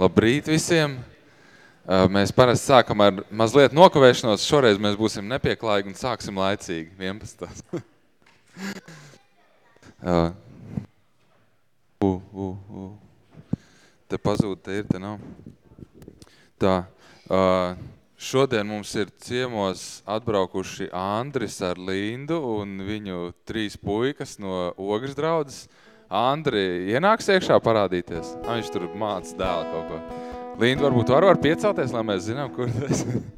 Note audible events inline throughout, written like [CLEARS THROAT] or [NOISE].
Labrīt visiem! Mēs parasti sākam ar mazliet nokavēšanos, šoreiz mēs būsim nepieklājīgi un sāksim laicīgi, 11. uh, uh, uh, uh. Te pazūd, te ir, te nav. Tā, uh, šodien mums ir ciemos atbraukuši Andris ar Lindu un viņu trīs puikas no Ogres draudzes. Andri, ienāks iekšā parādīties? A, viņš tur māca dēlu kaut ko. Linda, varbūt var, var piecelties, lai mēs zinām, kur tu esi. [LAUGHS]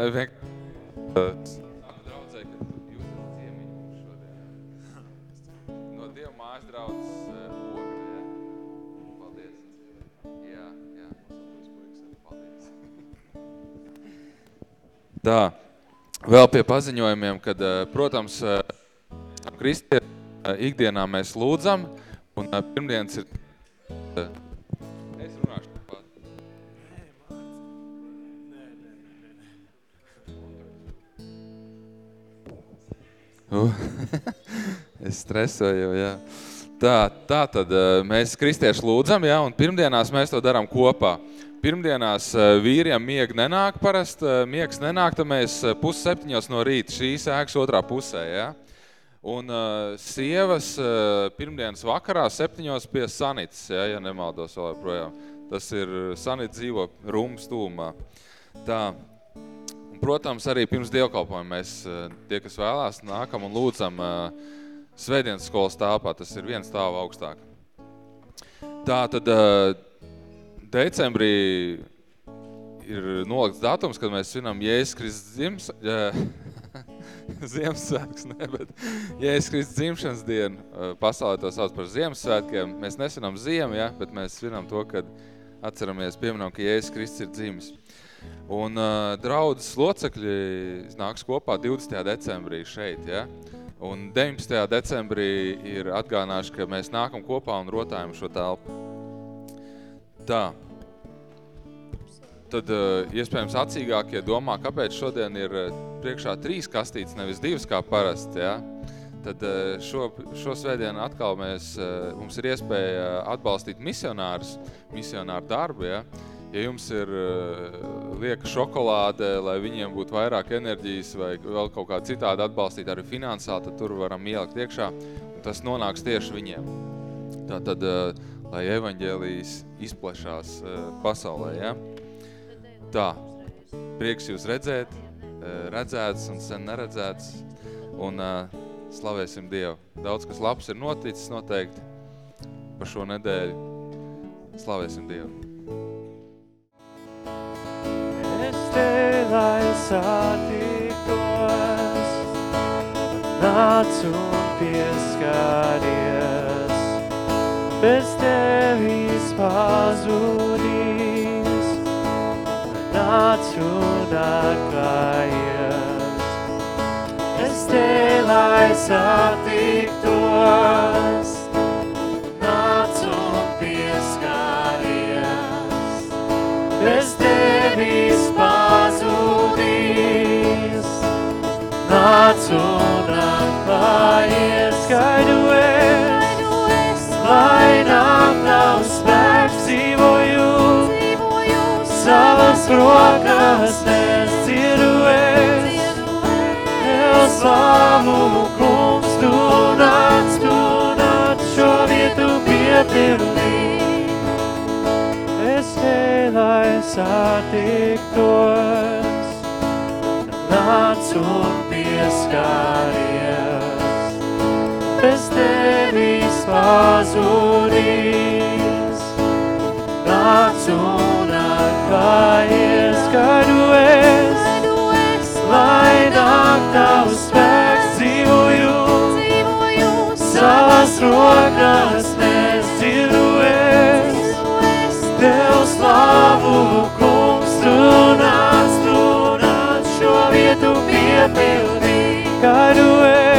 Vienkārši Tā, vēl pie paziņojumiem, kad, protams, kristieši ikdienā mēs lūdzam, un pirmdienas ir... Es runāšu tāpat. Uh, [LAUGHS] es stresoju, jā. Tā, tā tad mēs kristieši lūdzam, jā, un pirmdienās mēs to darām kopā. Pirmdienās vīriem miega nenāk parasti, miegs nenāk, tad mēs pus septiņos no rīta šīs ēkas otrā pusē, jā. Un uh, sievas uh, pirmdienas vakarā septiņos pie Sanits, ja, ja nemaldos vēl projām. Tas ir Sanits dzīvo Rūmas tūmā. Tā, un, protams, arī pirms dievkalpojuma mēs, tie, kas vēlās, nākam un lūdzam uh, svētdienas skolas tāpā. Tas ir viens tāva augstāk. Tā tad uh, decembrī ir nolikts datums, kad mēs svinam Jēzus Kristus dzims, [LAUGHS] Ziemassvētkus, ne, bet Jēzus Kristus dzimšanas dienu, pasaulē to sauc par Ziemassvētkiem. Mēs nesvinam ziemu, ja, bet mēs svinam to, kad atceramies, pieminam, ka Jēzus Kristus ir dzimis. Un uh, draudzes locekļi nāks kopā 20. decembrī šeit, ja. Un 19. decembrī ir atgādinājuši, ka mēs nākam kopā un rotājam šo telpu. Tā, tad iespējams acīgākie domā, kāpēc šodien ir priekšā trīs kastītes, nevis divas kā parasti, ja? tad šo, šo svētdienu atkal mēs, mums ir iespēja atbalstīt misionārus, misionāru darbu, ja? Ja jums ir lieka šokolāde, lai viņiem būtu vairāk enerģijas vai vēl kaut kā citādi atbalstīt arī finansāli, tad tur varam ielikt iekšā, un tas nonāks tieši viņiem. Tātad, lai evaņģēlijas izplešās pasaulē, ja? Tā, prieks jūs redzēt, redzēts un sen neredzēts, un uh, slavēsim Dievu. Daudz, kas labs ir noticis noteikti par šo nedēļu. Slavēsim Dievu. Es te, lai satiktos, nāc un pieskaries, bez tevis pazudīs, nāc un atklājies. Es te, lai satiktos, nāc un pieskaries, bez tevis pazudīs. Nāc un atklājies, skaidu es, lai nāk tavs spēks dzīvoju, savas rokas nes dziedu es. Tev slavu, kungs, tu nāc, tu nāc šo vietu piepildīt. Es te, lai satiktos, nāc un pieskaries, bez tevis pazudīs. Nāc un atklājies, kādu es, lai nāk tavs spēks dzīvoju, savas rokas nes dzirdu es. Tev slavu, kungs, tu nāc, tu nāc šo vietu piepildīt. Kādu es,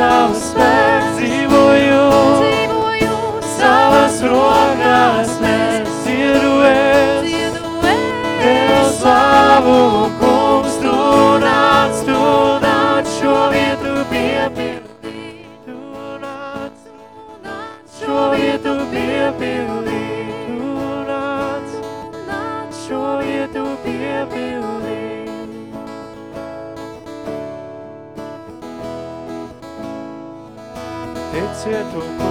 tavs spēks dzīvoju, dzīvoju savas rokās mēs dzieduēs, Tev slavu kungs tu nāc, tu nāc šo vietu piepildīt, tu nāc, tu nāc šo vietu piepildīt. Un kungu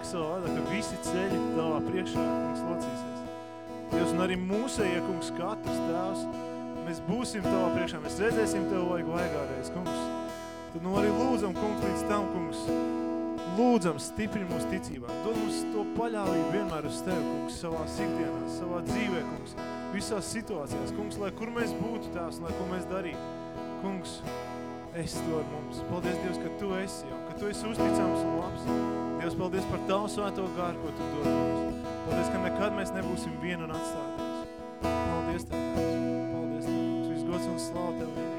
Saki savā vārdā, ka visi ceļi tavā priekšā, kungs, locīsies. Dievs, un arī mūsējie, kungs, katrs tēvs, mēs būsim tavā priekšā, mēs redzēsim tev vajag vaigārēs, kungs. Tad nu arī lūdzam, kungs, līdz tam, kungs, lūdzam, stipri mūsu ticībā. Dod mums to paļāvību vienmēr uz Tevi, kungs, savā ikdienā, savā dzīvē, kungs, visās situācijās. Kungs, lai kur mēs būtu tās, lai ko mēs darītu. Kungs, esi to ar mums. Paldies, Dievs, ka Tu esi jau, Tu esi uzticams un labs. Dievs, paldies par Tavu svēto gāru, ko Tu dod mums. Paldies, ka nekad mēs nebūsim vienu un atstāties. Paldies Tev. Paldies Tev. Viss gods un slāv Tev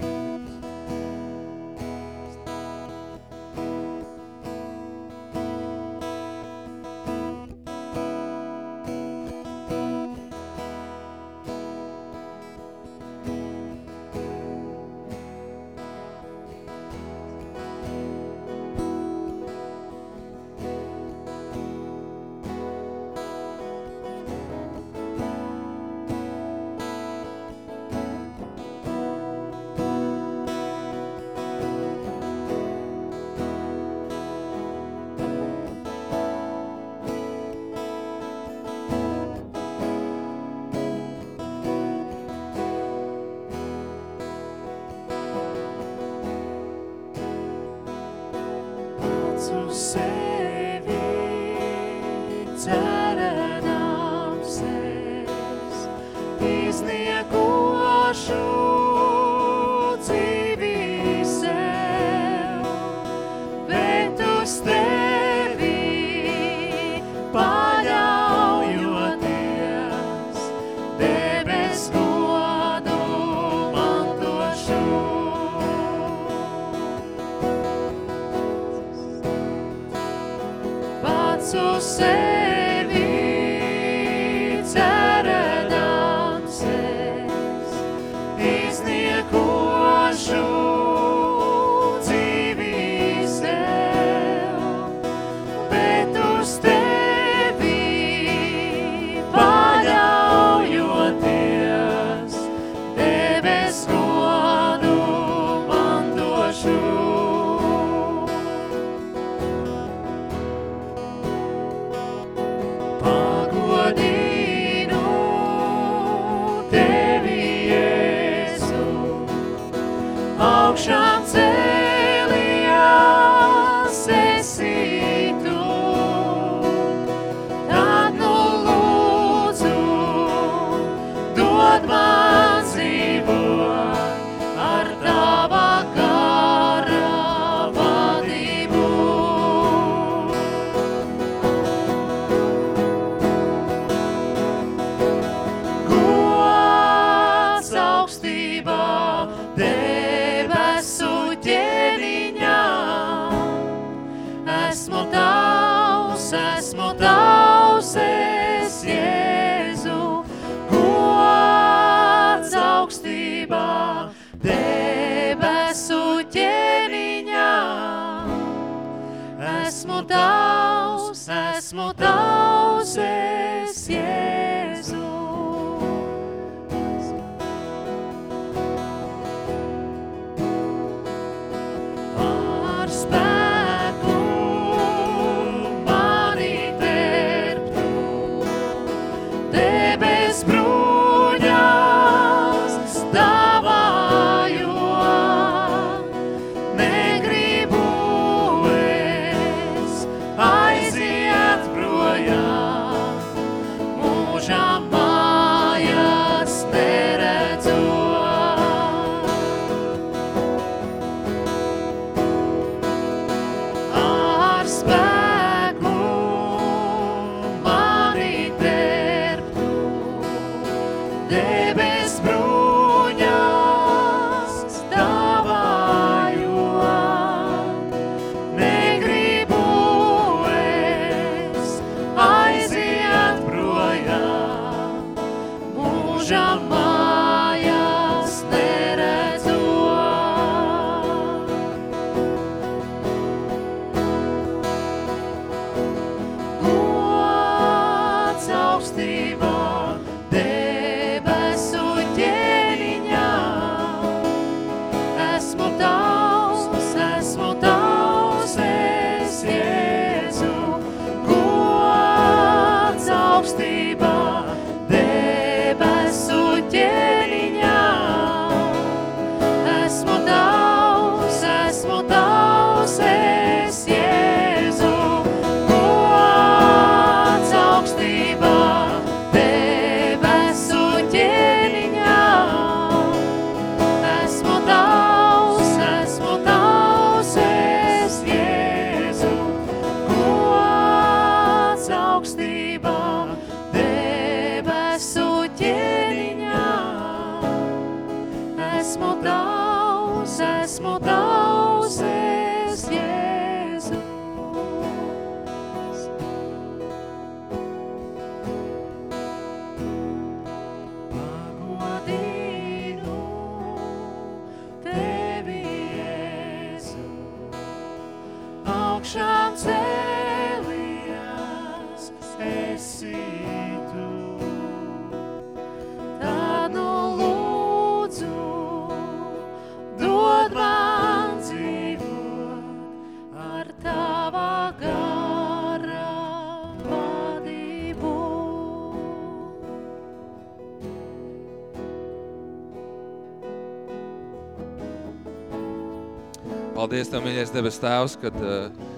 Tev, mīļais debes Tēvs, kad uh,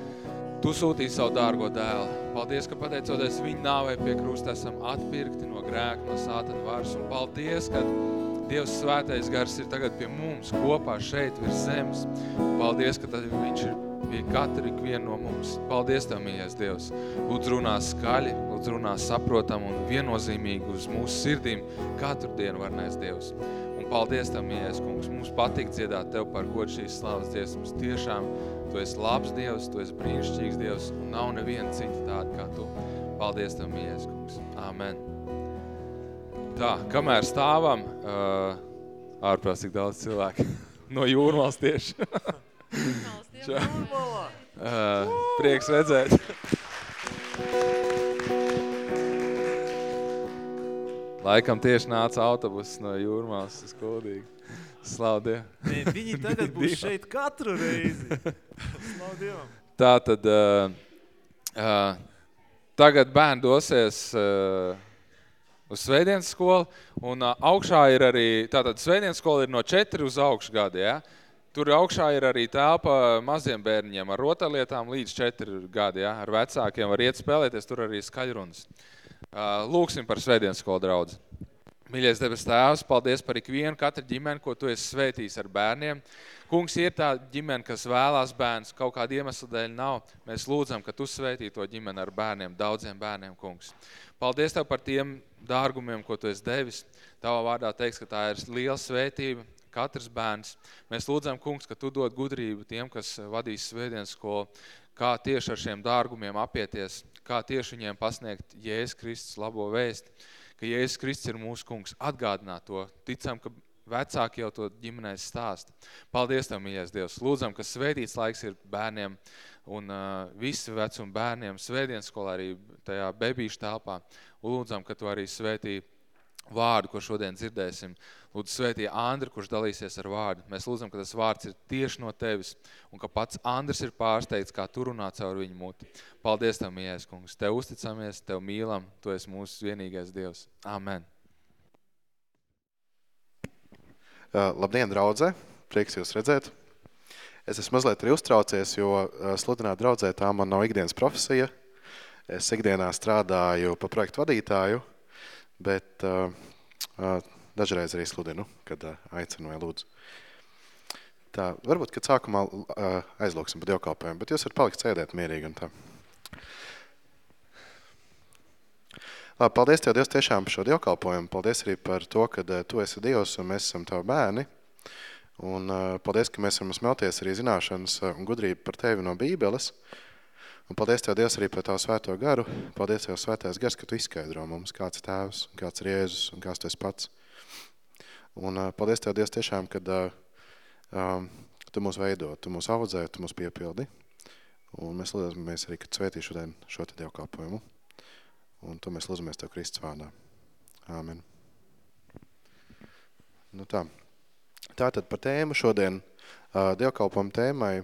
Tu sūtīji savu dārgo dēlu. Paldies, ka pateicoties viņa nāvei pie krusta esam atpirkti no grēka, no sātana varas. Un paldies, ka Dievs svētais gars ir tagad pie mums kopā šeit virs zemes. Paldies, ka tad viņš ir pie katra ikviena no mums. Paldies Tev, mīļais Dievs. Lūdzu runā skaļi, lūdzu runā saprotam un viennozīmīgi uz mūsu sirdīm katru dienu var nēst Dievs. Paldies Tev, mīļais kungs. Mums patīk dziedāt Tev par godu šīs slavas dziesmas. Tiešām Tu esi labs Dievs, Tu esi brīnišķīgs Dievs un nav neviena cita tāda kā Tu. Paldies Tev, mīļais kungs. Amen. Tā, kamēr stāvam, uh, ārprās cik daudz cilvēku [LAUGHS] no jūrmals tieši. Čau. Uh, prieks redzēt. Laikam tieši nāca autobuss no jūrmās, tas kodīgi. Slavu Dievu. Nē, viņi [LAUGHS] tagad būs šeit katru reizi. Slavu Dievam. Tā tad uh, uh, tagad bērni dosies uh, uz svētdienas skolu, un uh, augšā ir arī, tātad svētdienas skola ir no 4 uz augšu gadi, ja? Tur augšā ir arī telpa maziem bērniņiem ar rotaļlietām līdz 4 gadi, ja? ar vecākiem var iet spēlēties, tur arī skaļrunas. Uh, lūksim par svētdienas skolu draudzi. Mīļais debes tēvs, paldies par ikvienu, katru ģimeni, ko tu esi svētījis ar bērniem. Kungs ir tā ģimene, kas vēlās bērns, kaut kāda iemesla dēļ nav. Mēs lūdzam, ka tu svētī to ģimeni ar bērniem, daudziem bērniem, kungs. Paldies tev par tiem dārgumiem, ko tu esi devis. Tavā vārdā teiks, ka tā ir liela svētība, katrs bērns. Mēs lūdzam, kungs, ka tu dod gudrību tiem, kas vadīs svētdienas skolu, kā tieši ar šiem dārgumiem apieties, kā tieši viņiem pasniegt Jēzus Kristus labo vēsti ka Jēzus Kristus ir mūsu kungs. Atgādināt to. Ticam, ka vecāki jau to ģimenēs stāsta. Paldies Tev, mīļais Dievs. Lūdzam, ka svētīts laiks ir bērniem un uh, visi vecuma bērniem svētdienas skolā arī tajā bebīšu telpā. Lūdzam, ka Tu arī svētī vārdu, ko šodien dzirdēsim. Lūdzu, svētī Andri, kurš dalīsies ar vārdu. Mēs lūdzam, ka tas vārds ir tieši no Tevis un ka pats Andris ir pārsteigts, kā Tu runā caur viņu muti. Paldies Tev, mīļais kungs. Tev uzticamies, Tev mīlam, Tu esi mūsu vienīgais Dievs. Amen. Labdien, draudzē! Prieks jūs redzēt! Es esmu mazliet arī uztraucies, jo sludināt draudzē tā man nav ikdienas profesija. Es ikdienā strādāju pa projektu vadītāju, bet uh, uh, dažreiz arī sludinu, kad uh, aicinu vai lūdzu. Tā, varbūt, kad sākumā uh, aizlūksim par dievkalpojumu, bet jūs varat palikt sēdēt mierīgi un tā. Labi, paldies Tev, Dievs, tiešām par šo dievkalpojumu. Paldies arī par to, ka uh, Tu esi Dievs un mēs esam Tavi bērni. Un uh, paldies, ka mēs varam smelties arī zināšanas uh, un gudrību par Tevi no Bībeles. Un paldies Tev, Dievs, arī par Tavu svēto garu. Paldies Tev, svētais gars, ka Tu izskaidro mums, kāds Tēvs, kāds ir Jēzus un kāds Tu esi pats. Un uh, paldies Tev, Dievs, tiešām, kad uh, um, Tu mūs veido, Tu mūs audzē, Tu mūs piepildi. Un mēs lūdzamies arī, kad svētī šodien šo te dievkalpojumu. Un to mēs lūdzamies Tev Kristus vārdā. Āmen. Nu tā. Tātad par tēmu šodien, dievkalpojumu tēmai,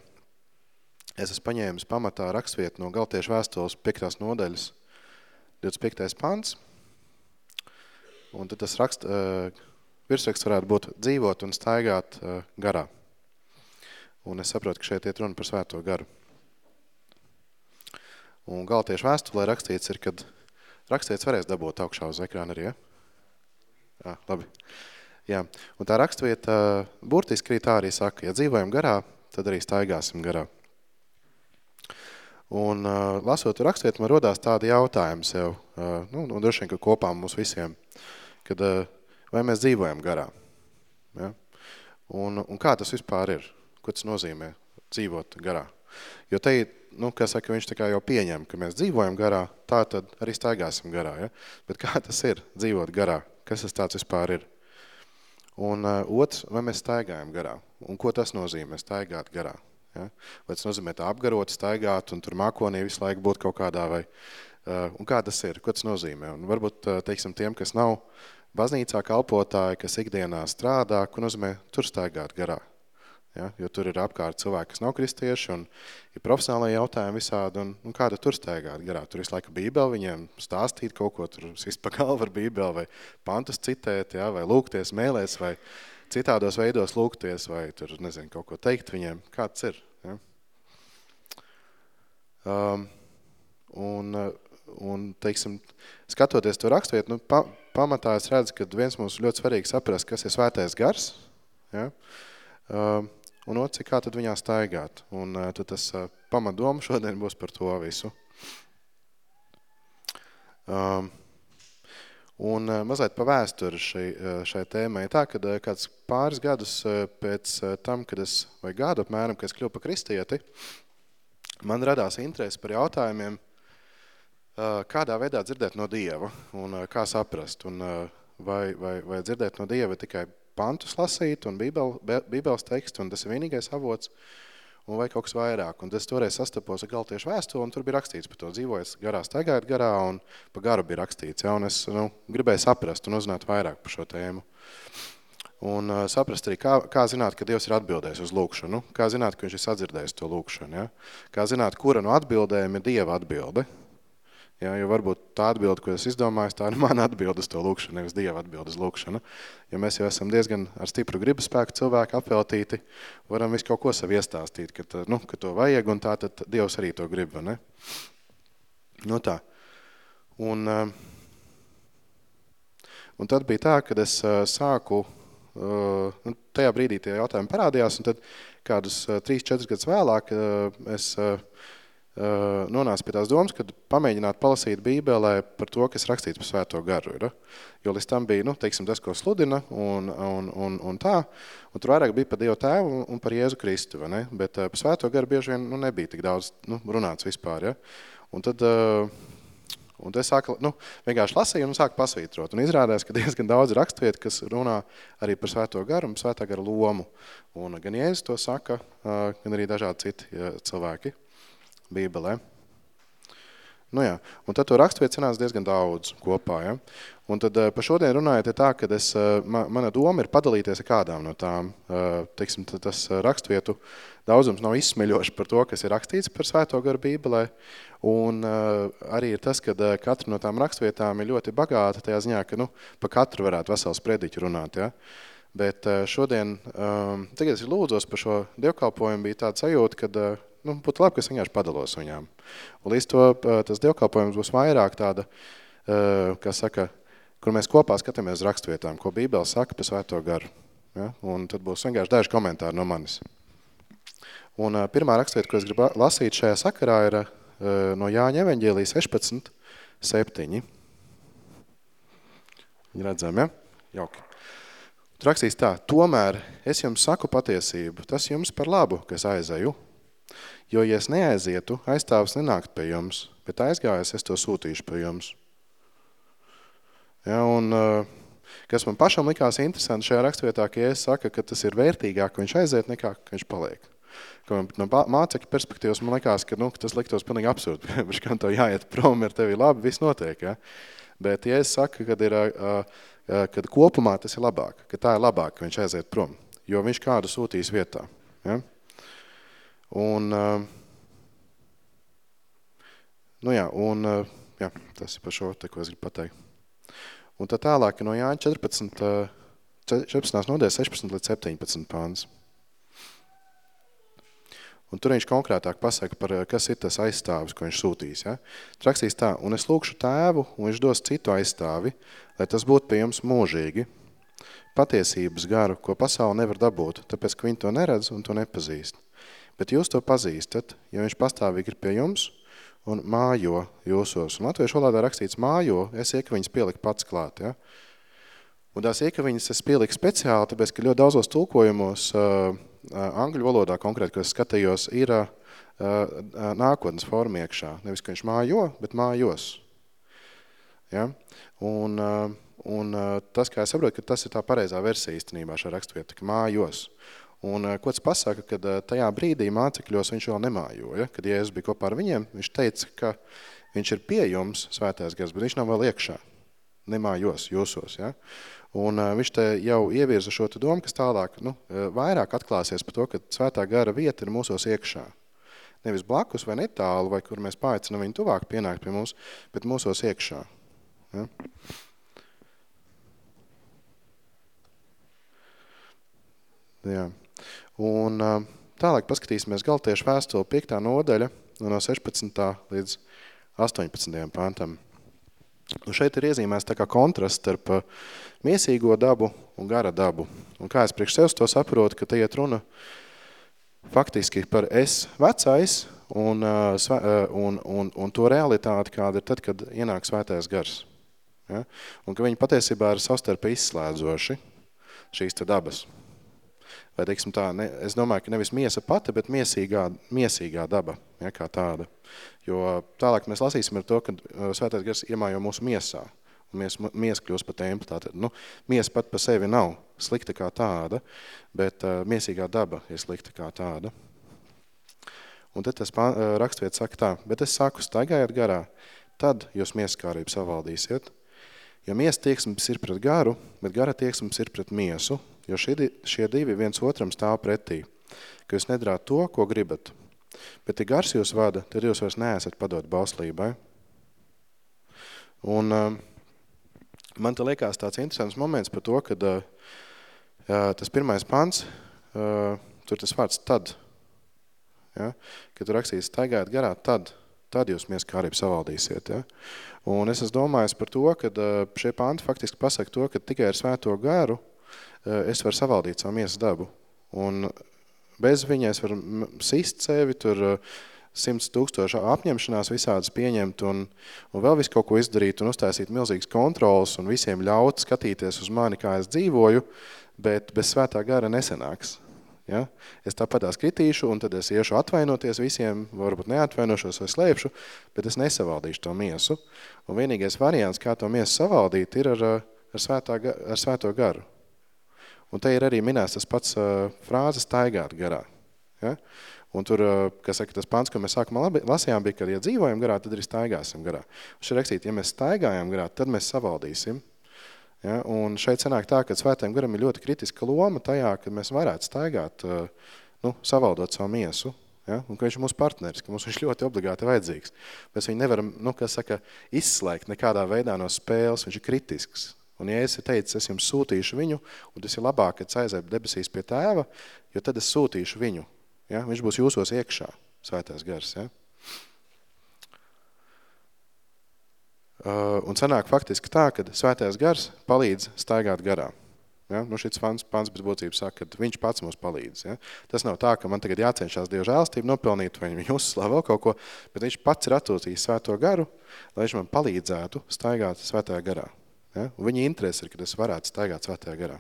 es esmu paņēmis pamatā rakstvietu no Galtiešu vēstules 5. nodaļas 25. pants. Un tad tas rakst, uh, virsraksts varētu būt dzīvot un staigāt uh, garā. Un es saprotu, ka šeit iet runa par svēto garu. Un Galtiešu vēstulē rakstīts ir, kad rakstīts varēs dabūt augšā uz ekrāna arī, ja? Jā, labi. Jā, un tā rakstvieta burtiski arī tā arī saka, ja dzīvojam garā, tad arī staigāsim garā. Un uh, lasot rakstvietu, man rodās tādi jautājumi sev, uh, nu, un droši vien, ka kopā mums visiem, kad uh, vai mēs dzīvojam garā. Ja? Un, un kā tas vispār ir? Ko tas nozīmē dzīvot garā? Jo te, nu, kā saka, viņš tā kā jau pieņem, ka mēs dzīvojam garā, tā tad arī staigāsim garā. Ja? Bet kā [LAUGHS] tas ir dzīvot garā? Kas tas tāds vispār ir? Un uh, otrs, vai mēs staigājam garā? Un ko tas nozīmē staigāt garā? Ja? Vai tas nozīmē tā apgarot, staigāt un tur mākonī visu laiku būt kaut kādā vai... Uh, un kā tas ir? Ko tas nozīmē? Un varbūt, uh, teiksim, tiem, kas nav baznīcā kalpotāji, kas ikdienā strādā, ko nozīmē tur staigāt garā? Ja? Jo tur ir apkārt cilvēki, kas nav kristieši un ir profesionālai jautājumi visādi. Un, un kāda tur staigāt garā? Tur visu laiku bībeli viņiem stāstīt kaut ko, tur sist pa galvu ar bībeli vai pantus citēt, ja? vai lūgties mēlēs vai citādos veidos lūgties vai tur, nezinu, kaut ko teikt viņiem. Kāds ir? Ja? Um, un, un, teiksim, skatoties to raksturvietu, nu, pa, pamatā es redzu, ka viens mums ļoti svarīgi saprast, kas ir svētais gars. Ja? Um, un otrs, kā tad viņā staigāt. Un uh, tad tas uh, pamatdoma šodien būs par to visu. Um, un uh, mazliet pa vēsturi šai, uh, šai tēmai. Tā, kad uh, kāds pāris gadus uh, pēc uh, tam, kad es, vai gadu apmēram, kad es kļuvu pa kristieti, man radās interesi par jautājumiem, uh, kādā veidā dzirdēt no Dieva un uh, kā saprast. Un, uh, vai, vai, vai dzirdēt no Dieva tikai pantus lasīt un bībeles tekstu, un tas ir vienīgais avots, un vai kaut kas vairāk. Un es toreiz sastapos ar galtiešu vēstuli, un tur bija rakstīts par to dzīvojas garā, staigājot garā, un pa garu bija rakstīts. Ja, un es nu, gribēju saprast un uzzināt vairāk par šo tēmu. Un uh, saprast arī, kā, kā zināt, ka Dievs ir atbildējis uz lūkšanu, kā zināt, ka viņš ir sadzirdējis to lūkšanu, ja? kā zināt, kura no atbildēm ir Dieva atbilde, Ja, jo varbūt tā atbilde, ko es izdomāju, tā ir [LAUGHS] mana atbilde uz to lūkšanu, nevis Dieva atbilde uz lūkšanu. Ja mēs jau esam diezgan ar stipru gribu spēku cilvēku apveltīti, varam visu kaut ko sev iestāstīt, ka, nu, ka to vajag, un tā tad Dievs arī to grib, vai ne? Nu tā. Un, eh, un tad bija tā, kad es eh, sāku, eh, nu, tajā brīdī tie jautājumi parādījās, un tad kādus 3-4 gadus vēlāk es nonāca pie tās domas, kad pamēģināt palasīt Bībelē par to, kas rakstīts par svēto garu. Ir. Jo līdz tam bija, nu, teiksim, tas, ko sludina un, un, un, un tā, un tur vairāk bija par Dievu tēvu un par Jēzu Kristu, vai ne? Bet uh, par svēto garu bieži vien nu, nebija tik daudz nu, runāts vispār, ja? Un tad, uh, un es sāku, nu, vienkārši lasīju un sāku pasvītrot. Un izrādās, ka diezgan daudz rakstvietu, kas runā arī par svēto garu un svētā gara lomu. Un gan Jēzus to saka, gan arī dažādi citi cilvēki. Bībelē. Nu jā, un tad to rakstvietu sanāca diezgan daudz kopā. Ja? Un tad pa šodien runājot ir tā, ka es, ma, mana doma ir padalīties ar kādām no tām. Teiksim, tas rakstvietu daudzums nav izsmeļoši par to, kas ir rakstīts par svēto garu Bībelē. Un arī ir tas, ka katra no tām rakstvietām ir ļoti bagāta tajā ziņā, ka nu, pa katru varētu vesels prediķu runāt. Ja? Bet šodien, tagad es lūdzos par šo dievkalpojumu, bija tāda sajūta, kad nu, būtu labi, ka es vienkārši padalos viņām. Un līdz to tas dievkalpojums būs vairāk tāda, kā saka, kur mēs kopā skatāmies rakstvietām, ko Bībele saka par svēto garu. Ja? Un tad būs vienkārši daži komentāri no manis. Un pirmā rakstvieta, ko es gribu lasīt šajā sakarā, ir no Jāņa evaņģēlija 16, 7. Viņi redzam, ja? Jauki. Tur rakstīs tā, tomēr es jums saku patiesību, tas jums par labu, ka es aizeju, Jo, ja es neaizietu, aizstāvs nenākt pie jums, bet aizgājis, es to sūtīšu pie jums. Ja, un, eh, kas man pašam likās interesanti šajā rakstvietā, ka es saka, ka tas ir vērtīgāk, ka viņš aiziet, nekā ka viņš paliek. Ka no mācekļu perspektīvas man likās, ka nu, tas liktos pilnīgi absurdi. [LAUGHS] Viņš kā to jāiet prom, ir tevi labi, viss notiek. Ja? Bet ja es saku, kad, ir, kad kopumā tas ir labāk, ka tā ir labāk, ka viņš aiziet prom, jo viņš kādu sūtīs vietā. Ja? Un, eh, nu jā, un, eh, jā, tas ir par šo, te, ko es gribu pateikt. Un tad tālāk no Jāņa 14, 14. nodaļas 16 līdz 17 pāns. Un tur viņš konkrētāk pasaka, par, eh, kas ir tas aizstāvis, ko viņš sūtīs. Ja? Rakstīs tā, un es lūkšu tēvu, un viņš dos citu aizstāvi, lai tas būtu pie jums mūžīgi. Patiesības garu, ko pasauli nevar dabūt, tāpēc, ka viņi to neredz un to nepazīst. Bet jūs to pazīstat, jo viņš pastāvīgi ir pie jums un mājo jūsos. Un latviešu valodā rakstīts mājo, es ieku viņas pielikt pats klāt. Ja? Un tās iekaviņas es pieliku speciāli, tāpēc, ka ļoti daudzos tulkojumos, uh, angļu valodā konkrēti, ko es skatījos, ir uh, nākotnes forma iekšā. Nevis, ka viņš mājo, bet mājos. Ja? Un, uh, un tas, kā es saprotu, ka tas ir tā pareizā versija īstenībā šā rakstvieta, ka mājos. Un uh, ko tas pasaka, kad uh, tajā brīdī mācekļos viņš vēl nemājoja, kad Jēzus bija kopā ar viņiem, viņš teica, ka viņš ir pie jums svētais gars, bet viņš nav vēl iekšā, nemājos, jūsos. Ja? Un uh, viņš te jau ievirza šo domu, kas tālāk nu, vairāk atklāsies par to, ka svētā gara vieta ir mūsos iekšā. Nevis blakus vai netālu, vai kur mēs paaicinām viņu tuvāk pienākt pie mums, bet mūsos iekšā. Ja? Jā. Un uh, tālāk paskatīsimies galtiešu vēstuli 5. nodaļa no 16. līdz 18. pantam. Un šeit ir iezīmēs tā kā kontrasts starp uh, miesīgo dabu un gara dabu. Un kā es priekš sev to saprotu, ka te iet runa faktiski par es vecais un, uh, uh, un, un, un to realitāti, kāda ir tad, kad ienāk svētais gars. Ja? Un ka viņi patiesībā ir savstarpēji izslēdzoši šīs te dabas. Vai, teiksim tā, ne, es domāju, ka nevis miesa pati, bet miesīgā, miesīgā daba, ja, kā tāda. Jo tālāk mēs lasīsim ar to, ka svētais gars iemājo mūsu miesā un mies, mies kļūst par templi. Tātad, nu, miesa pat pa sevi nav slikta kā tāda, bet uh, miesīgā daba ir slikta kā tāda. Un tad tas uh, rakstviet saka tā, bet es saku, staigājiet garā, tad jūs mieskārību savaldīsiet. Jo miesa tieksmes ir pret garu, bet gara tieksmes ir pret miesu, jo šie, šie divi viens otram stāv pretī, ka jūs nedarāt to, ko gribat. Bet, ja gars jūs vada, tad jūs vairs neesat padot bauslībai. Un uh, man te liekas tāds interesants moments par to, kad uh, tas pirmais pants, uh, tur tas vārds tad, ja? kad tu rakstīsi staigāt garā, tad, tad jūs mieskārību savaldīsiet. Ja? Un es esmu domājis par to, ka uh, šie panti faktiski pasaka to, ka tikai ar svēto garu uh, es varu savaldīt savu miesas dabu. Un bez viņa es varu sist sevi, tur uh, simts tūkstoši apņemšanās visādas pieņemt un, un vēl visu kaut ko izdarīt un uztaisīt milzīgas kontrolas un visiem ļaut skatīties uz mani, kā es dzīvoju, bet bez svētā gara nesenāks. Ja? Es tāpatās kritīšu un tad es iešu atvainoties visiem, varbūt neatvainošos vai slēpšu, bet es nesavaldīšu to miesu. Un vienīgais variants, kā to miesu savaldīt, ir ar, ar, svētā, ar svēto garu. Un te ir arī minēts tas pats uh, frāzes taigāt garā. Ja? Un tur, kas saka, tas pants, ko mēs sākumā lasījām, bija, ka, ja dzīvojam garā, tad arī staigāsim garā. Un šeit rakstīt, ja mēs staigājam garā, tad mēs savaldīsim. Ja? Un šeit sanāk tā, ka svētēm garam ir ļoti kritiska loma tajā, ka mēs varētu staigāt, nu, savaldot savu miesu. Ja? Un ka viņš ir mūsu partneris, ka mums viņš ļoti obligāti vajadzīgs. Mēs viņu nevaram, nu, kas saka, izslēgt nekādā veidā no spēles, viņš ir kritisks. Un ja es teicu, es jums sūtīšu viņu, un tas ir labāk, kad aiziet debesīs pie tēva, jo tad es sūtīšu viņu Ja? Viņš būs jūsos iekšā, svētās gars. Ja? Un sanāk faktiski tā, ka svētais gars palīdz staigāt garā. Ja? Nu, šis pants, pants bez būtības saka, ka viņš pats mums palīdz. Ja? Tas nav tā, ka man tagad jācenšās Dievu žēlstību nopelnīt vai viņu uzslāv vēl kaut ko, bet viņš pats ir atūtījis svēto garu, lai viņš man palīdzētu staigāt svētajā garā. Ja? Un viņa interesi ir, ka es varētu staigāt svētajā garā.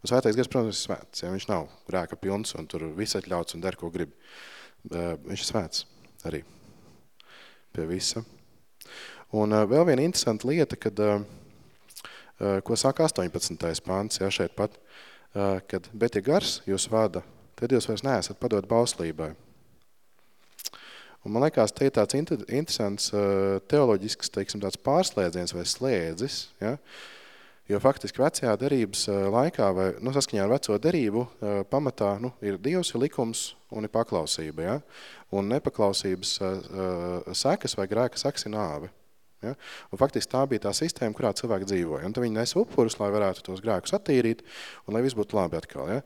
Un svētais gars, protams, ir svēts. Ja? Viņš nav rēka pilns un tur viss atļauts un der, ko grib. Viņš ir svēts arī pie visa. Un vēl viena interesanta lieta, kad, ko saka 18. pants, ja, šeit pat, kad, bet ja gars jūs vada, tad jūs vairs neesat padot bauslībai. Un man liekas, te ir tāds interesants teoloģisks, teiksim, tāds pārslēdziens vai slēdzis, ja, Jo faktiski vecajā derības laikā, vai nu, saskaņā ar veco derību, pamatā nu, ir Dievs, ir likums un ir paklausība. Ja? Un nepaklausības sekas vai grēka sekas ir nāve. Ja? Un faktiski tā bija tā sistēma, kurā cilvēki dzīvoja. Un tad viņi nes upurus, lai varētu tos grēkus attīrīt un lai viss būtu labi atkal. Ja?